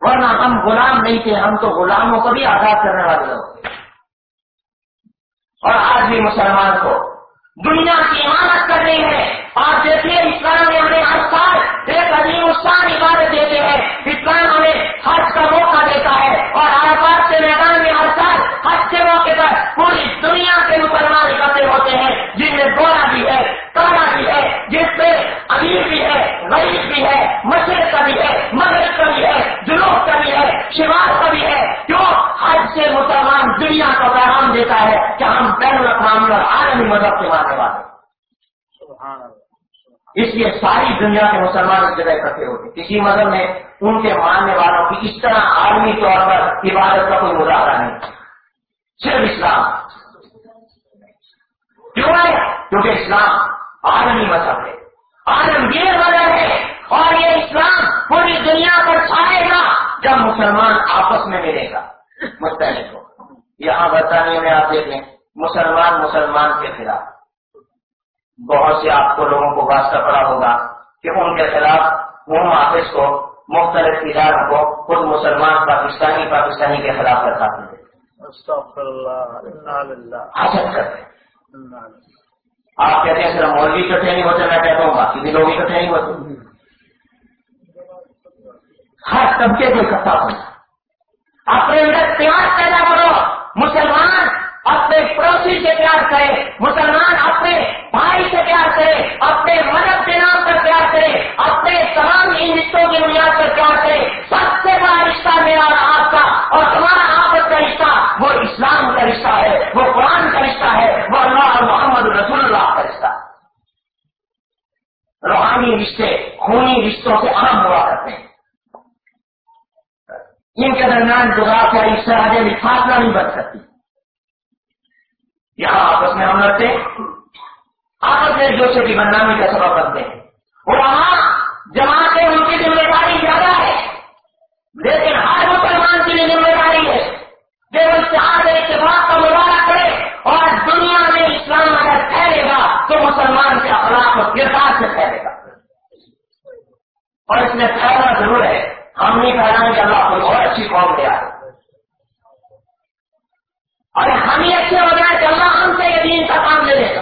ورنہ ہم غلام نہیں تھے، ہم تو غلاموں کو بھی آزاد کرنے والے لوگ تھے۔ اور آج بھی مسلمان کو دنیا کی عمارت کر ہے آپ دیکھیے، اسلام نے ہمیں ہر سال ایک عظیم استان عبادت دیتے ہیں اسلام ہمیں حج کا موقع دیتا ہے۔ اور عرفات کے میدان میں ہر سال حج کے موقع پر پوری دنیا کے مسلمان اکٹھے ہوتے ہیں۔ جن میں گورا بھی ہے، کالا بھی ہے، جس سے امیر بھی ہے غریب بھی ہے مشرق کا بھی ہے مغرب کا بھی ہے جنوب کا بھی ہے شمال کا بھی ہے۔ کیوں؟ حج سے مسلمان دنیا کو پیغام دیتا ہے کہ ہم بین الاقوامی اور عالمی مذہب کے ماننے والے اس لیے ساری دنیا کے مسلمان اس جگہ اکٹھے ہوتے۔ کسی مذہب میں ان کے ماننے والوں کی اس طرح عالمی طور پر عبادت کا کوئی مظاہرہ نہیں۔ صرف اسلام۔ کیوں ہے؟ کیونکہ اسلام عالمی مذہب ہے۔ عالمگیر مذہب ہے اور یہ اسلام پوری دنیا پر چھائے گا جب مسلمان آپس میں ملے گا۔ مستحق ہو۔ یہاں برطانیہ میں آپ دیکھیں مسلمان مسلمان کے خلاف۔ بہت سے آپ کو لوگوں کو واسطہ پڑا ہوگا کہ ان کے خلاف ہوم آفس کو مختلف اداروں کو خود مسلمان پاکستانی پاکستانی کے خلاف دکھاتے ہیں۔ حسد کرتے آپ کہتے ہیں صرف مولوی اکٹھے نہیں ہوتے، میں کہتا ہوں باقی بھی لوگ اکٹھے نہیں ہوتے۔ ہر طبقے کو اکٹھا ہونا۔ اپنے اندر پیار پیدا کرو۔ مسلمان اپنے پڑوسی سے پیار کرے۔ مسلمان اپنے بھائی سے پیار کرے۔ اپنے مذہب کے نام پر پیار کرے۔ اپنے تمام ان رشتوں کی بنیاد پر پیار کرے۔ سب سے بڑا رشتہ میرا اور آپ کا اور ہمارا آپس کا رشتہ وہ اسلام کا رشتہ ہے، وہ قرآن کا رشتہ ہے، وہ اللہ اور محمد رسول اللہ کا رشتہ ہے روحانی رشتے، خونی رشتوں سے اہم ہوا کرتے ہیں۔ ان کے درمیان جدا کیا اس طرح فاصلہ نہیں بن سکتی۔ یہاں آپس میں ہم لڑتے آپس میں جو سے بھی بدنامی کا سبب بنتے ہیں۔ اور وہاں جماعتیں ان کی ذمہ داری زیادہ ہے۔ لیکن ہر مسلمان کی ذمہ داری ہے۔ کہ وہ اتفاق کا مظاہرہ کرے اور دنیا میں اسلام اگر پھیلے گا تو مسلمان کے اخلاق اور کردار سے پھیلے گا اور اس میں پھیلنا ضرور ہے۔ ہم نہیں پھیلائیں گے، اللہ کوئی اور اچھی قوم دے آئے۔ اور ہم ہی اچھے ہو جائیں کہ اللہ ہم سے یہ دین کا کام لے لے گا۔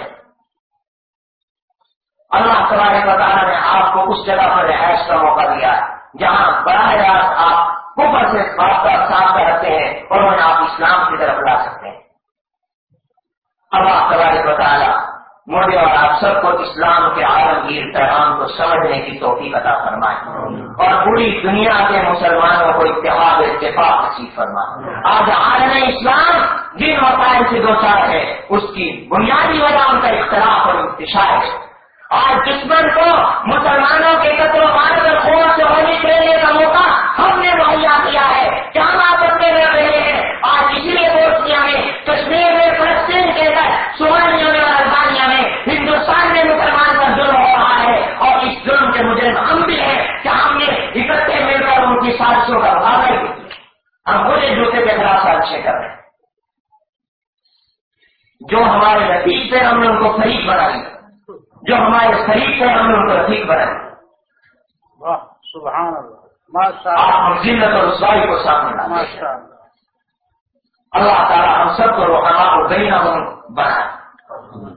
اللہ تبارک و تعالیٰ نے آپ کو اس جگہ پر رہائش کا موقع دیا جہاں براہ راست آپ کفر سے واسطہ صاف رکھتے ہیں اور انہیں آپ اسلام کی طرف لا سکتے ہیں۔ اللہ تبارک و تعالیٰ مجھے اور آپ سب کو اسلام کے عالمگیر پیغام کو سمجھنے کی توفیق عطا فرمائے۔ اور پوری دنیا کے مسلمانوں کو اتحاد اتفاق نصیب فرما آج عالم اسلام جن مسائل سے دو چار ہے اس کی بنیادی وجہ ان کا اختلاف اور انتشار ہے۔ آج دشمن کو مسلمانوں کے قتل و غارت اور خون سے ہونے لینے کا موقع ہم نے مہیا کیا ہے۔ کہ ہم آپتے رہے ہیں، آج اسی لیے کے مجرم ہم بھی ہیں کہ ہم نے اکٹھے مل کر ان کی سازشوں کا مقابلہ کی ہم پورے جوتے کے خلاف سازشیں کر رہے ہیں جو ہمارے نتیج سے ہم نے ان کو فریق بنا لیا جو ہمارے شریف ہے ہم نے ان کو بنائے واہ سبحان اللہ۔ آپ ہم ذلت اور رسوائی کو سامنے اللہ۔ تعالیٰ ہم سب کو روحانہ کو بہین بنائے۔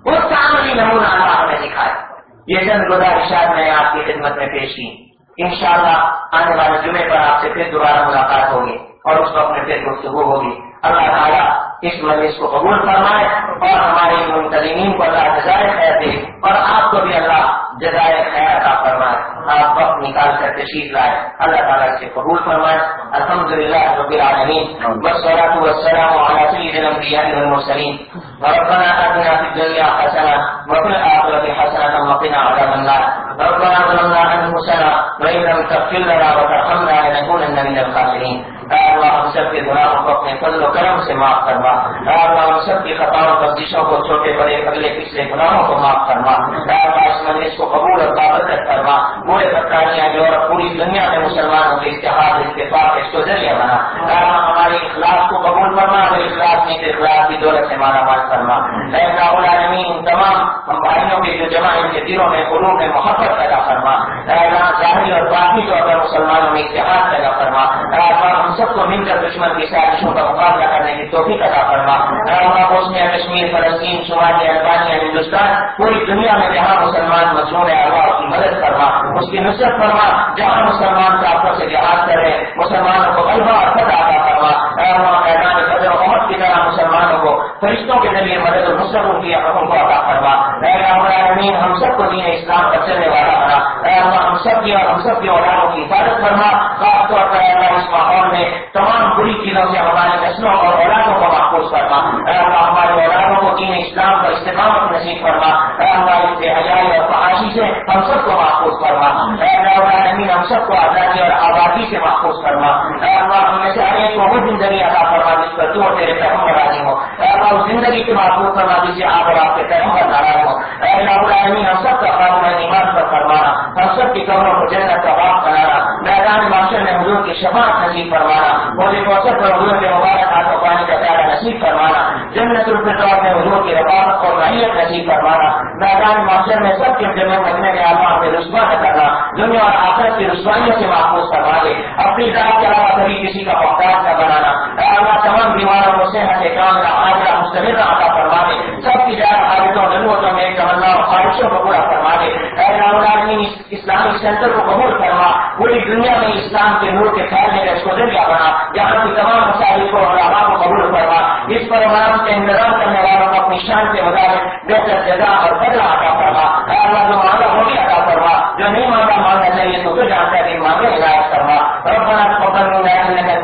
اس کا عملی نمونہ اللہ ہمیں دکھائے۔ یہ چند گزارشات میں آپ کی خدمت میں پیش کی۔ انشاءاللہ آنے والے جمعے پر آپ سے پھر دوبارہ ملاقات ہوگی اور اس وقت میں پھر گفتگو ہوگی۔ اللہ تعالیٰ اس مجلس کو قبول فرمائے اور ہمارے منتظمین کو اللہ جزائے خیر دے اور آپ کو بھی اللہ جزائے خیر کا فرمائے آپ وقت نکال کر تشریف لائے۔ اللہ تعالیٰ سے قبول فرمائے۔ الحمد للہ رب العالمین۔ والصلاة والسلام على سيد الأنبياء والمرسلين ربنا آتنا في الدنيا حسنة وفي الآخرة حسنة وقنا عذاب النار۔ ربنا ظلمنا أنفسنا وإن لم تغفر لنا وترحمنا لنكونن من الخاسرين اللہ، ہم سب کے گناہوں کو اپنے فضل و کرم سے معاف فرما۔ اللہ، ہم سب کی خطاؤں بندشوں کو چھوٹے بڑے اگلے پچھلے گناہوں کو معاف فرما۔ اللہ اس مجلس کو قبول اور بابرکت فرما۔ پورے برطانیہ جو اور پوری دنیا میں مسلمانوں کے اتحاد، اتفاق اس کو ذریعہ بنا۔ اللہ ہمارے اخلاق کو قبول فرما اور اخلاق میں سے اخلاق کی دولت سے مالا مال فرما۔ اے اللہ العالمین تمام ہم بھائیوں کے جو جمع ان کے دلوں میں، قلوب میں محبت پیدا فرما۔ اے اللہ ظاہری اور باقی طور پر مسلمانوں میں اتحاد پیدا فرما۔ اے اللہ، ہم سب کو مل کر دشمن کی سازشوں کا مقابلہ کرنے کی توفیق عطا فرما۔ اے اللہ، بوسنیا، کشمیر، فلسطین شمالی افغانیہ ہندوستان، پوری دنیا میں جہاں مسلمان مظلوم ہے اللہ کی مدد فرما۔ اس کی نصرت فرما۔ جہاں مسلمان طاقتوں سے جہاد کرے مسلمانوں کو غلبہ اور فتح عطا فرما اے اللہ میدان قدر و محمد کی طرح مسلمانوں کو فرشتوں کے ذریعے مدد اور نصرت ان کی حکم کو عطا فرما۔ اے اللہ العالمین، ہم سب کو دین اسلام پر چلنے والا بنا۔ اے اللہ، ہم سب کی اور ہم سب کی اولادوں کی حفاظت فرما۔ خاص طور پر اے اللہ، اس ماحول میں تمام بری چیزوں سے ہمارے نسلوں اور اولادوں کو محفوظ فرما۔ اے اللہ، ہمارے اولادوں کو دین اسلام پر استقامت نصیب فرما۔ اے اللہ، اس بے حیائی اور فحاشی سے ہم سب کو محفوظ فرما۔ اے اللہ العالمین، ہم سب کو آزادی اور آبادی سے محفوظ فرما۔ اے اللہ، ہم میں سے ہر ایک کو وہ زندگی عطا فرما جس پر تو اور تیرے پیغمبر راضی ہو اے اللہ اس زندگی کے محفوظ فرما جسے آپ اور آپ کے پیغمبر ناراض ہو اے اللہ العالمین، ہم سب کا خاتمہ ایمان پر فرمانا، ہم سب کی قبروں کو جنت کا باپ بنانا، میدان معاشر میں حضور کی شفاعت نصیب فرمانا، بولے کوثر پر حضور کے مبارک ہاتھوں پانی کا پیارا نصیب فرمانا، جنت الفطور میں حضور کی رفاقت اور رحیت نصیب فرمانا، میدان معاشر میں سب کے جمع مجمع میں اللہ پہ رسوا نہ کرنا، دنیا اور آخرت کی رسوائیوں سے محفوظ کروا دے، اپنی ذات کے علاوہ کبھی کسی کا محتاج نہ بنانا۔ اللہ، تمام بیماروں کو صحت، کام نہ آجرا مستمر عطا فرما دے۔ سب کی جائے حاجتوں ضرورتوں میں تمنا اور خواہشوں کو پورا فرما دے۔ اے اللہ العالمین اسلامک سینٹر کو قبول فرما۔ پوری دنیا میں اسلام کے نور کے پھیلنے کا اس کو ذریعہ بنا جہاں کی تمام مسائل کو اور آبا کو قبول فرما۔ اس پر آرام سے انتظام کرنے والوں کو اپنی شان کے مطابق بہتر جگہ اور بدلا عطا فرما۔ اے اللہ، جو مانگا وہ بھی عطا فرما۔ جو نہیں مانگا مانگنا چاہیے تو تو جانتا ہے کہ مانگے، ہدایت فرما۔ ربنا تقبل منا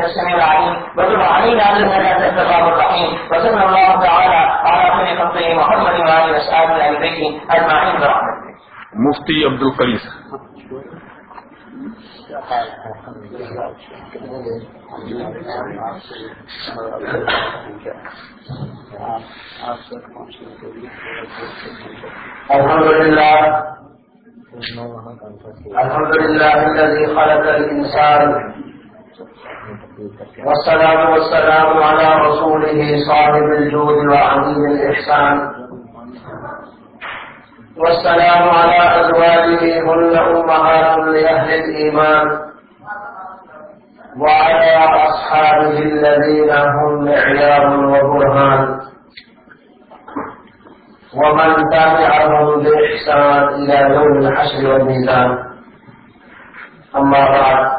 السميع العليم. وتب علينا انك انت التواب الرحيم. وصلى الله تعالى على خير خلقه محمد اله وصحبه أجمعين. برحمتك. مفتی عبد صاحب الحمد لله. الحمد لله الذي خلق الإنسان والصلاة والسلام على رسوله صاحب الجود وعظيم الإحسان. والسلام على أزواجه هن أمهات لأهل الإيمان. وعلى أصحابه الذين هم معيار وبرهان. ومن تابعهم بإحسان إلى يوم الحشر والميزان. أما بعد.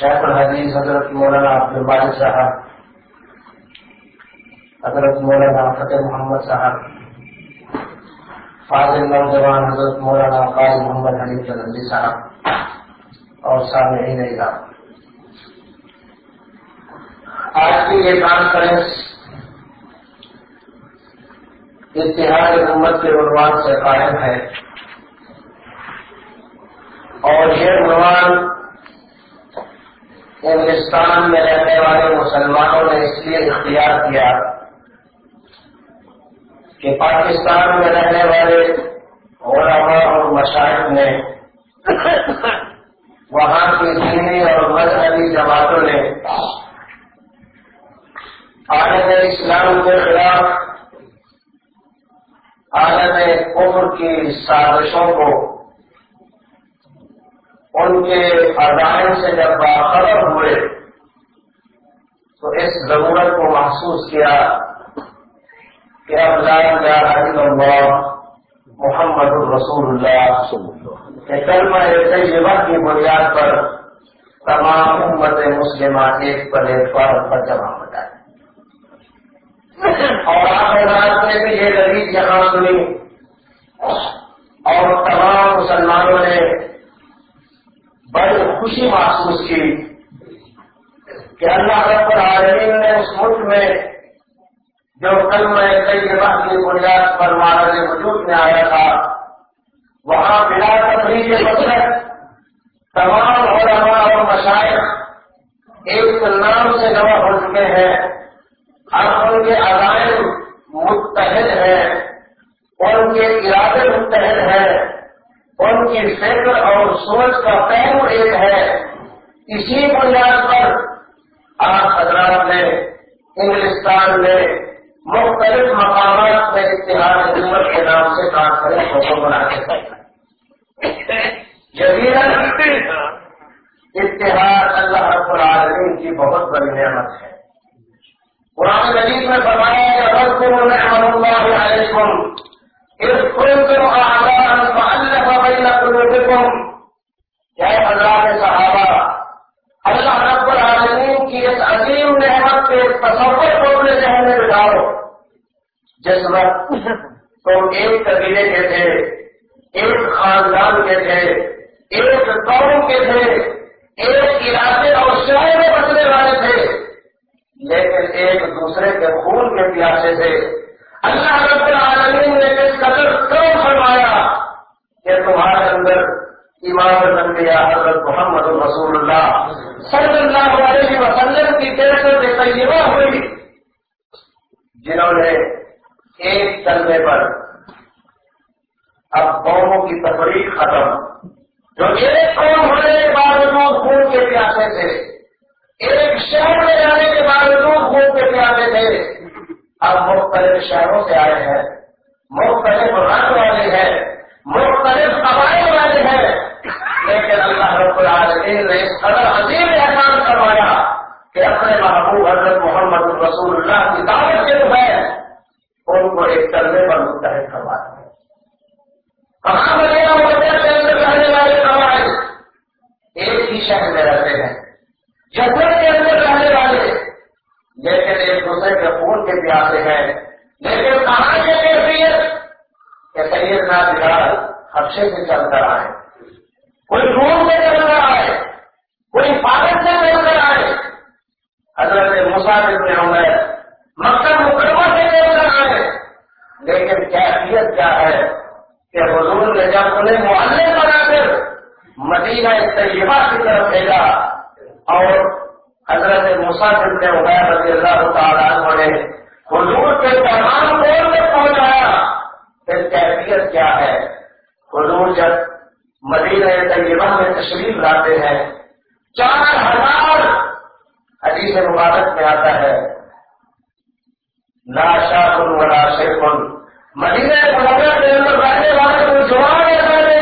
شیخ الحدیث حضرت مولانا عبد الباری صاحب، حضرت مولانا فتح محمد صاحب، فاضل نوجوان حضرت مولانا قائد محمد حنیف جلندی صاحب اور سامعین اعلان آج کی یہ کانفرنس اتحاد امت کے عنوان سے قائم ہے۔ اور یہ عنوان انگلستان میں رہنے والے مسلمانوں نے اس لیے اختیار کیا کہ پاکستان میں رہنے والے علماء اور مشاہد نے وہاں کی دینی اور مذہبی جماعتوں نے عالم اسلام کے خلاف عالم عمر کی سازشوں کو ان کے عزائم سے جب باخبر ہوئے، تو اس ضرورت کو محسوس کیا کہ اب لا الہ اللہ محمد الرسول اللہ۔ کہ کلمہ طیبہ کی بنیاد پر تمام امت مسلمہ ایک پلیٹ پر جمع ہو جائے اور آپ نے بھی یہ لڑی یہاں سنی۔ اور تمام مسلمانوں نے بڑی خوشی محسوس کی کہ اللہ رب العالمین نے اس ملک میں جو کل میں کئی وقت کی بنیاد پر مہاراج وجود میں آیا تھا، وہاں بلا تفریح مقصد مطلب تمام علماء اور مشائق ایک نام سے جمع ہو چکے ہیں۔ اب ان کے عزائم متحد ہیں اور ان کے ارادے متحد ہیں۔ ان کی فکر اور سوچ کا پہلو ایک ہے۔ اسی بنیاد پر آپ حضرات نے انگلستان میں مختلف مقامات میں اتحاد حکومت کے نام سے کانفرنس کو بناتے جدید اتحاد اللہ رب العالمین کی بہت بڑی نعمت ہے۔ قرآن مجید میں فرمایا کہ اگر تم نعمت اللہ علیکم اس کنتم اعداء فالف بین قلوبکم یا اللہ کے صحابہ اللہ رب العالمین کی اس عظیم نعمت کے تصور کو اپنے ذہن میں بٹھاؤ جس وقت تم ایک قبیلے کے تھے، ایک خاندان کے تھے، ایک قوم کے تھے، ایک علاقے اور شہر میں بسنے والے تھے، لیکن ایک دوسرے کے خون کے پیاسے تھے اللہ رب العالمین نے اس قدر کم فرمایا کہ تمہارے اندر امام الانبیاء حضرت محمد رسول اللہ صلی اللہ علیہ وسلم کی طرف سے طیبہ ہوئی، جنہوں نے ایک چلنے پر اب قوموں کی تفریح ختم۔ جو ایک قوم ہونے کے باوجود خون کے پیاسے تھے، ایک شہر میں جانے کے باوجود خون کے پیاسے تھے۔ اب مختلف شہروں سے آئے ہیں، مختلف رنگ والے ہیں، مختلف قبائل والے ہیں۔ لیکن اللہ رب العالمین نے اس قدر عظیم احسان کروایا کہ اپنے محبوب حضرت محمد رسول اللہ کی دعوت کے جو ہے ان کو ایک طرح پر متحد کروا دیں کہاں بنے گا وجہ کے اندر رہنے والے قواعد ایک ہی شہر میں رہتے ہیں۔ جگہ کے اندر رہنے والے۔ لیکن ایک دوسرے کے خون کے پیاسے ہیں۔ لیکن کہاں کے کیفیت؟ کہ سید نہ بلال حفشے سے چل کر آئے۔ کوئی روم سے چل کر آئے۔ کوئی پاگل سے چل کر آئے۔ حضرت مسافر میں عمر مکہ مقدمہ سے چل کر آئے لیکن کیفیت کیا ہے کہ حضور نے جب انہیں محلے بنا کر مدینہ طیبہ کی طرف بھیجا اور حضرت مسافر نے عمیر رضی اللہ تعالیٰ نے حضور کے تمام دور میں پہنچایا۔ پھر کیفیت کیا ہے؟ حضور جب مدینہ طیبہ میں تشریف لاتے ہیں، چار ہزار حدیث مبارک میں آتا ہے۔ لا شاہ ولا شیخ مدینہ منورہ کے اندر رہنے والے کو جوان ہے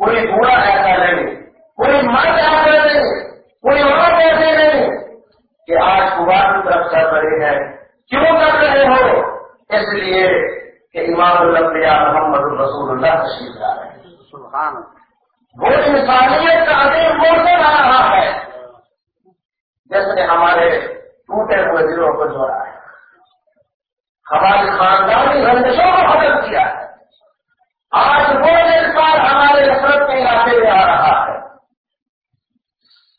کوئی بوڑھا ایسا نہیں کوئی مرد ایسا نہیں کوئی عورت ایسے نہیں کہ آج کبار کی طرف چل رہے ہیں کیوں کر رہے ہو؟ اس لیے کہ امام الانبیاء محمد الرسول اللہ تشریف لا رہے ہیں سبحان وہ انسانیت کا عظیم موسم آ رہا ہے۔ جس نے ہمارے ٹوٹے ہوئے دلوں کو جوڑا ہے۔ ہماری خاندانی رنجشوں کو ختم کیا ہے۔ آج وہ انسان ہمارے نفرت کے علاقے میں آ رہا ہے۔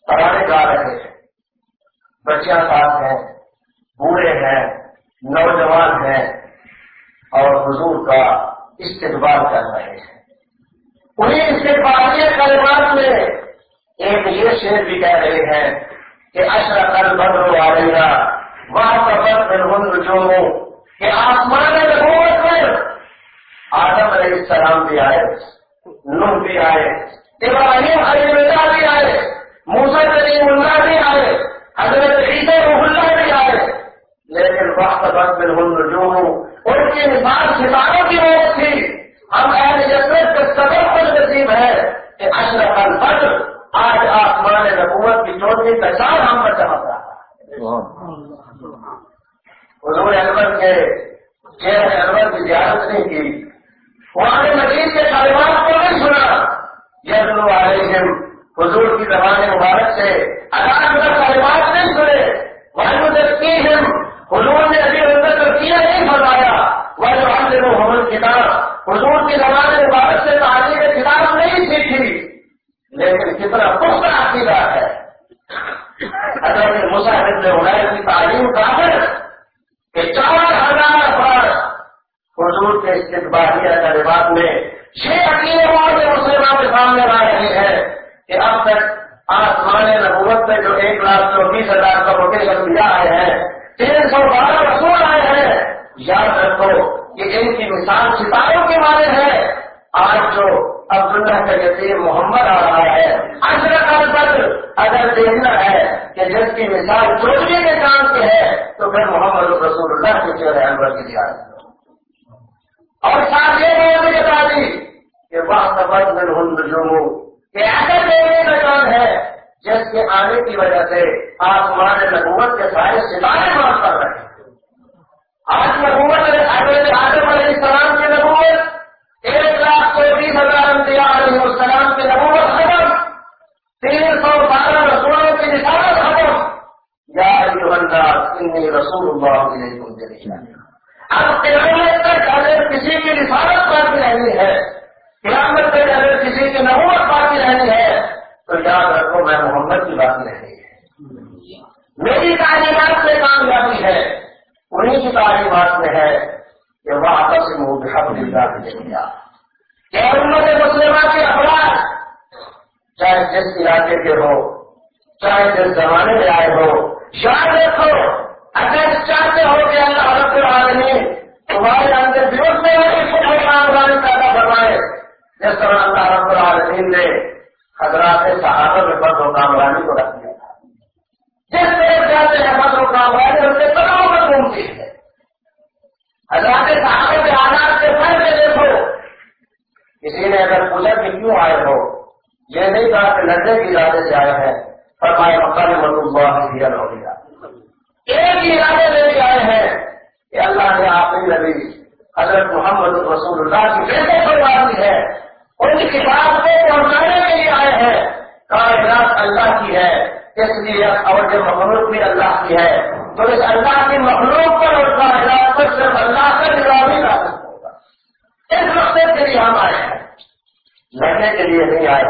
پڑھانے جا رہے ہیں۔ بچیاں ساتھ ہیں، بوڑھے ہیں، نوجوان ہیں اور حضور کا استقبال کر رہے ہیں۔ انہیں استقبالیہ کلمات میں ایک یہ شعر بھی کہہ رہے ہیں کہ اشرف البدر والیہ وہاں پر جو کہ آسمان نبوت میں آدم علیہ السلام بھی آئے، نوح بھی آئے، ابراہیم علی اللہ بھی آئے موسا کریم اللہ بھی آئے، حضرت عید روح اللہ بھی آئے۔ لیکن وقت وقت میں ہن جو ہوں۔ ان کی مثال ستاروں کی موت تھی۔ ہم اہل جنت کے سبب پر نصیب ہے کہ اشرف البدر آج آسمان نبوت کی چوٹی کا چار ہم پر چمک رہا ہے۔ حضور انور کے شیر انور کی زیارت نہیں کی۔ قرآن مجید کے کلمات کو نہیں سنا۔ یزن علیہم حضور کی زبان مبارک سے الگ الگ کلمات نہیں سنے۔ وہ کی حضور نے ابھی اندر تو کیا نہیں فرمایا۔ وہ جو ہم محمد کتاب حضور کی زبان مبارک سے تعلیم کتاب نہیں سیکھی۔ لیکن کتنا پختہ عقیدہ ہے۔ حضرت مساحد نے عمیر کی تعلیم کافر۔ کہ چار ہزار بار حضور کے استقبالیہ کلمات میں چھ عقیدے والے مسلمان کے سامنے لا رہے ہیں کہ اب تک آسمان نبوت میں جو ایک لاکھ چوبیس ہزار کا روپئے دیا آئے ہیں تین سو بارہ رسول آئے ہیں۔ یاد رکھو کہ ان کی مثال ستاروں کے بارے ہے۔ آج جو عبداللہ کا یتیم محمد آ رہا ہے اشرف البدر اگر دیکھنا ہے کہ جس کی مثال چوٹری کے کام کی ہے، تو پھر محمد رسول اللہ کے چہرے انور کی زیادہ اور ساتھ یہ بات بھی بتا دی کہ وہ سبز میں ہند جموں کہ ایسا دیکھنے کا کام ہے، جس کے آنے کی وجہ سے آسمان نبوت کے سارے ستارے معاف کر رہے۔ ہیں آج نبوت حضرت آدم علیہ السلام کی نبوت ایک لاکھ چوبیس ہزار انبیاء علیہ السلام کی نبوت ختم تین سو بارہ رسولوں کی نشانت ختم یا ایوہ الناس، انی رسول اللہ علیکم جلیشا اب قیامت تک اگر کسی کی رسالت باقی رہنی ہے، قیامت تک اگر کسی کی نبوت باقی رہنی ہے، تو یاد رکھو میں محمد کی باقی رہنی ہے میری تعلیمات سے کامیابی ہے انہیں کی تعلیمات میں ہے۔ کہ وہ آپس میں حق دلدا بھی کہ امت مسلمہ کے افراد، چاہے جس علاقے کے ہو، چاہے جس زمانے میں آئے ہو، یاد رکھو، اگر چاہتے ہو کہ اللہ رب العالمین تمہارے اندر دلوں میں کام پیدا کروائے جس طرح اللہ رب العالمین نے حضرات صحابہ میں فرد و کامرانی کو رکھ دیا تھا۔ جس طرح چاہتے ہیں فرد و کامرانی ان سے تمام میں گھومتی ہے حضرات صحابہ کے آزاد سے پھر کے دیکھو۔ کسی نے اگر پوچھا کہ کیوں آئے ہو؟ یہ نہیں کہا کہ لڑنے کی ارادے سے آئے ہیں فرمائے مکہ میں مطلوب ہوا ہو گیا ایک ہی ارادے لے کے آئے ہیں کہ اللہ نے آپ نبی حضرت محمد رسول اللہ کی کیسے فرمانی ہے۔ ان کی کتاب کو پہنچانے کے لیے آئے ہیں۔ کائنات اللہ کی ہے، اس لیے اور جو مخلوق بھی اللہ کی ہے۔ تو اس اللہ کی مخلوق پر اور کائنات پر صرف اللہ کا نظام ہی حاصل ہوگا۔ اس مقصد کے لیے ہم آئے ہیں۔ لڑنے کے لیے نہیں آئے،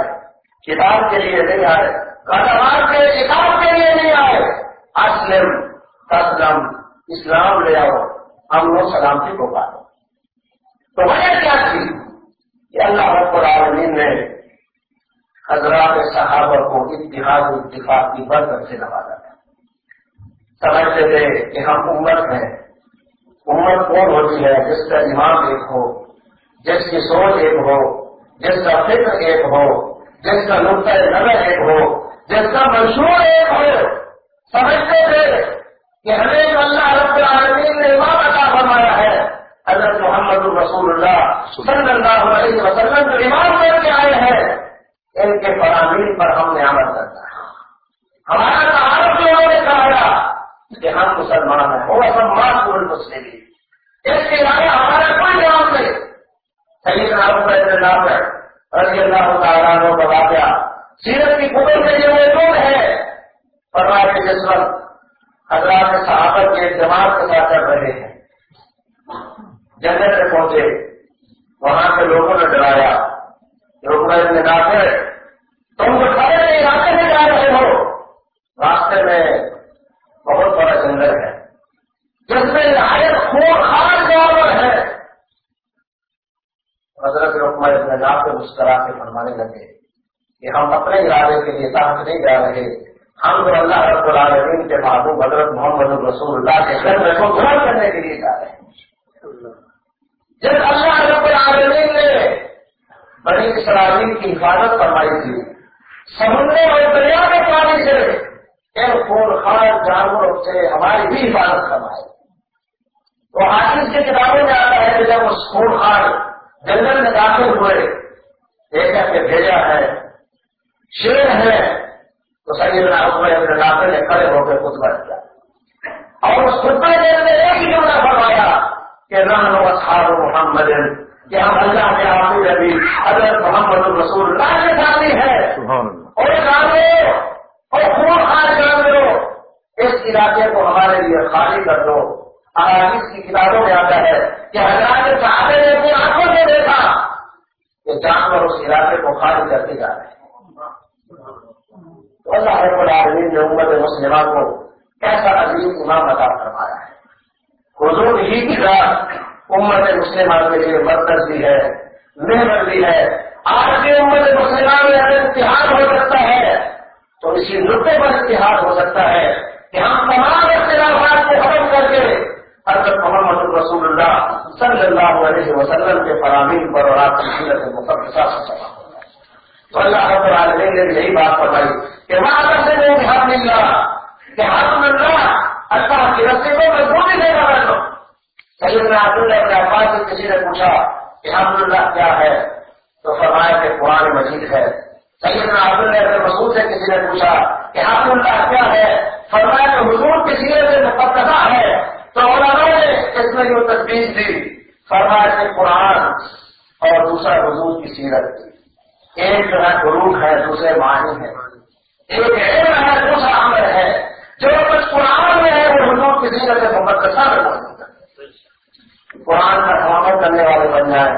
کتاب کے لیے نہیں آئے کاروبار کے کتاب کے لیے نہیں آئے۔ اسلم، تسلم، اسلام لے آؤ، ہم لوگ سلامتی کو پالو تو وجہ کیا تھی؟ کہ اللہ رب العالمین نے حضرات صحابہ کو اتحاد اتفاق کی برکت سے نوازا تھا۔ سمجھتے تھے کہ ہم امت ہیں۔ امت کون ہوتی ہے؟ جس کا امام ایک ہو، جس کی سوچ ایک ہو، جس کا فکر ایک ہو، جس کا نقطۂ نظر ایک ہو، جس کا منشور ایک ہو۔ سمجھتے تھے کہ ہمیں اللہ رب العالمین نے امام عطا فرمایا ہے۔ حضرت محمد رسول اللہ صلی اللہ علیہ وسلم جو ایمان کر کے آئے ہیں، ان کے فرامین پر ہم نے عمل کرنا ہے ہمارا تعارف لوگوں نے کہا کہ ہم مسلمان ہیں وہ سلمان پور مسلم اس کے علاوہ ہمارا کوئی جواب نہیں۔ صحیح نام اللہ ہے، رضی اللہ تعالیٰ کا واقعہ۔ سیرت کی قدر میں یہ موجود ہے۔ فرمایا کہ جس وقت حضرات صحابت کے جماعت کے ساتھ چل رہے ہیں جنگل میں پہنچے، وہاں کے لوگوں نے ڈرایا۔ لوگ نے کہا تم تو کھڑے علاقے میں جا رہے ہو راستے میں بہت بڑا جنگل ہے جس میں لائق خون خاص جانور ہے حضرت رقم ابن نام سے مسکرا کے فرمانے لگے کہ ہم اپنے ارادے کے لیے ساتھ نہیں جا رہے۔ ہم تو اللہ رب العالمین کے محبوب حضرت محمد رسول اللہ کے گھر کو گرم کرنے کے لیے جا رہے ہیں۔ جب اللہ رب العالمین نے بڑی اسرائیل کی حفاظت فرمائی تھی، سمندر اور دریا کے پانی سے ان خون خان جانوروں سے ہماری بھی حفاظت فرمائی۔ تو حافظ کی کتابوں میں آتا ہے کہ جب اس خون خان جنگل میں داخل ہوئے ایک کے بھیجا ہے شیر ہے تو سیدنا حکم اپنے علاقے میں کھڑے ہو کے خطبہ کیا اور اس خطبے میں ایک ہی جملہ فرمایا کہ رن اصحاب محمد کہ ہم اللہ کے آخری نبی حضرت محمد رسول اللہ کے ساتھی ہے اور جانو اور خون خان جان لو اس علاقے کو ہمارے لیے خالی کر دو۔ احادیث کی کتابوں میں آتا ہے کہ حضرات صحابے نے اپنی آنکھوں سے دیکھا۔ کہ جانور اس علاقے کو خالی کرتے جا رہے ہیں۔ تو اللہ رب العالمین نے امت مسلمہ کو کیسا عظیم امام عطا فرمایا ہے۔ حضور ہی کی رات امت مسلمان کے لیے مرکز بھی ہے محنت بھی ہے۔ آج کی امت مسلمان میں اگر اتحاد ہو سکتا ہے، تو اسی نقطے پر اتحاد ہو سکتا ہے کہ ہم تمام اختلافات کو ختم کر کے حضرت محمد رسول اللہ صلی اللہ علیہ وسلم کے فرامین پر اور آپ کی سیرت مقدسہ سے سفا سما تو اللہ رب العالمین نے یہی بات بتائی کہ وہاں تک سے وہ دھیان مل رہا کہ حضرت اللہ اللہ کی رسی کو میں بولی دے رہا ہوں سیدنا عبداللہ ابن عباس سے کسی نے پوچھا کہ حمد اللہ کیا ہے؟ تو فرمایا کہ قرآن مجید ہے۔ سیدنا عبداللہ ابن مسعود سے کسی نے پوچھا کہ حمد اللہ کیا ہے؟ فرمایا کہ حضور کی سیرت سے مقدسہ ہے۔ تو علماء نے اس میں جو تجویز دی فرمایا کہ قرآن اور دوسرا حضور کی سیرت ایک جو ہے غروب ہے، دوسرے معنی ہے۔ ایک علم ہے، دوسرا عمل ہے۔ جو کچھ قرآن میں ہے، وہ حضور کی سیرت سے مقدسہ میں موجود قرآن کا عمل کرنے والے بن جائیں،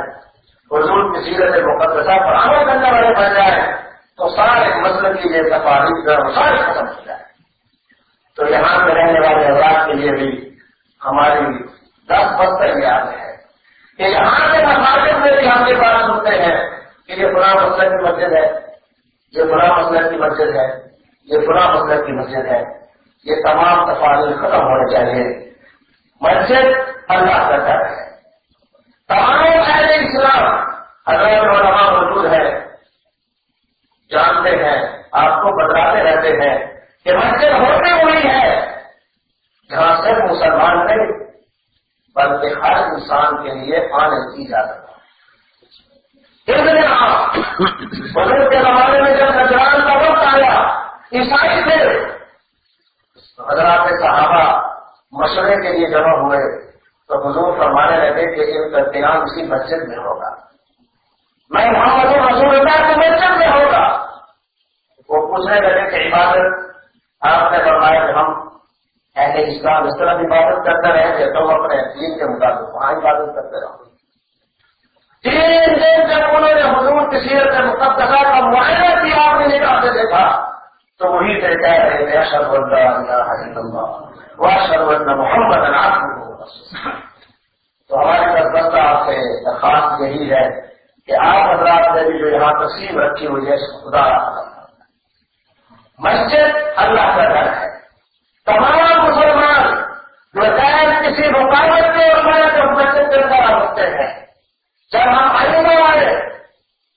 حضور کی سیرت مقدسہ پر عمل کرنے والے بن جائیں، تو سارے مسئلے کی یہ تفاریف جو ہے سارے ختم ہو جائے تو یہاں پہ رہنے والے حضرات کے لیے بھی ہماری دس بستر یاد ہے کہ یہاں کے مساجد میں بھی ہم یہ بات سنتے ہیں کہ یہ پورا مسئلہ کی مسجد ہے، یہ بڑا مسئلہ کی مسجد ہے، یہ بڑا مسئلہ کی مسجد ہے۔ یہ تمام تفاریف ختم ہونے چاہیے۔ مسجد اللہ کا گھر ہے۔ تمام اہل اسلام اگر علماء موجود ہے جانتے ہیں، آپ کو بتاتے رہتے ہیں کہ مسجد ہوتے ہوئی ہے۔ جہاں صرف مسلمان نہیں بلکہ ہر انسان کے لیے آنے کی اجازت ہے۔ بزرگ کے زمانے میں جب نجران کا وقت آیا، عیسائی تھے، حضرات صحابہ مشورے کے لیے جمع ہوئے تو حضور فرمانے لگے کہ ان کا قیام اسی مسجد میں ہوگا۔ میں محمد رسول اللہ کی مسجد میں ہوگا۔ وہ پوچھنے لگے کہ عبادت، آپ نے فرمایا کہ ہم اہل اسلام اس طرح عبادت کرتے رہے تھے تو اپنے دین کے مطابق وہاں عبادت کرتے رہو۔ تین دن جب انہوں نے حضور کی سیرت مقدسہ کا معائنہ کیا، آپ نے نکاح سے دیکھا، تو وہی سے کہہ رہے تھے اشرف اللہ وہ اشرف محمد تو ہماری دستہ آپ سے درخواست یہی ہے کہ آپ حضرات نے بھی جو یہاں تقسیم رکھی ہوئی ہے خدا مسجد اللہ کا گھر ہے۔ تمام جو غیر کسی رکاوٹ کے اور میں جو مسجد کے اندر آ سکتے ہیں۔ جب ہم آئندہ آئے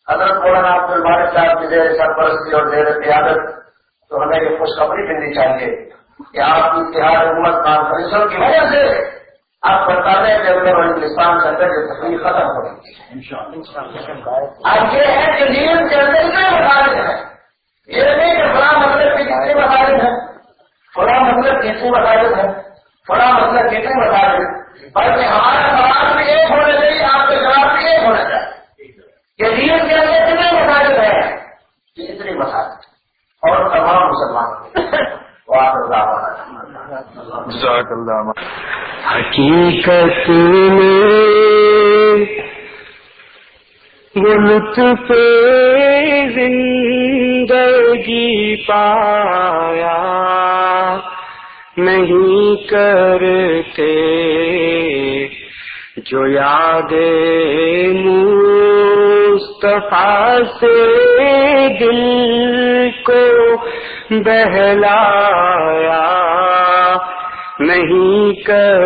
حضرت مولانا عبد المالک صاحب کی زیر سرپرستی اور زیر قیادت، تو ہمیں یہ خوشخبری ملنی چاہیے کہ آپ کی اتحاد حکومت کانفرنسوں کی وجہ سے آپ بتا رہے ہیں اپنے بلوچستان کے اندر جو تقریر ختم ہو رہی ہے اب یہ ہے کہ نیل کے اندر اتنے مسائل ہیں۔ یہ نہیں کہ فلاں مطلب کی کتنی مسائل ہیں۔ فلاں مطلب کتنی مسائل ہیں۔ فلاں مطلب کتنی مسائل ہیں بلکہ ہمارا سوال بھی ایک ہونا چاہیے آپ کے جواب بھی ایک ہونا چاہیے۔ کہ نیل کے اندر اتنے مسائل ہیں؟ کہ اتنی مسائل اور تمام مسلمان حقیقت میں لطف زندگی پایا۔ نہیں کرتے جو یاد مصطفیٰ سے دل کو بہلایا نہیں کر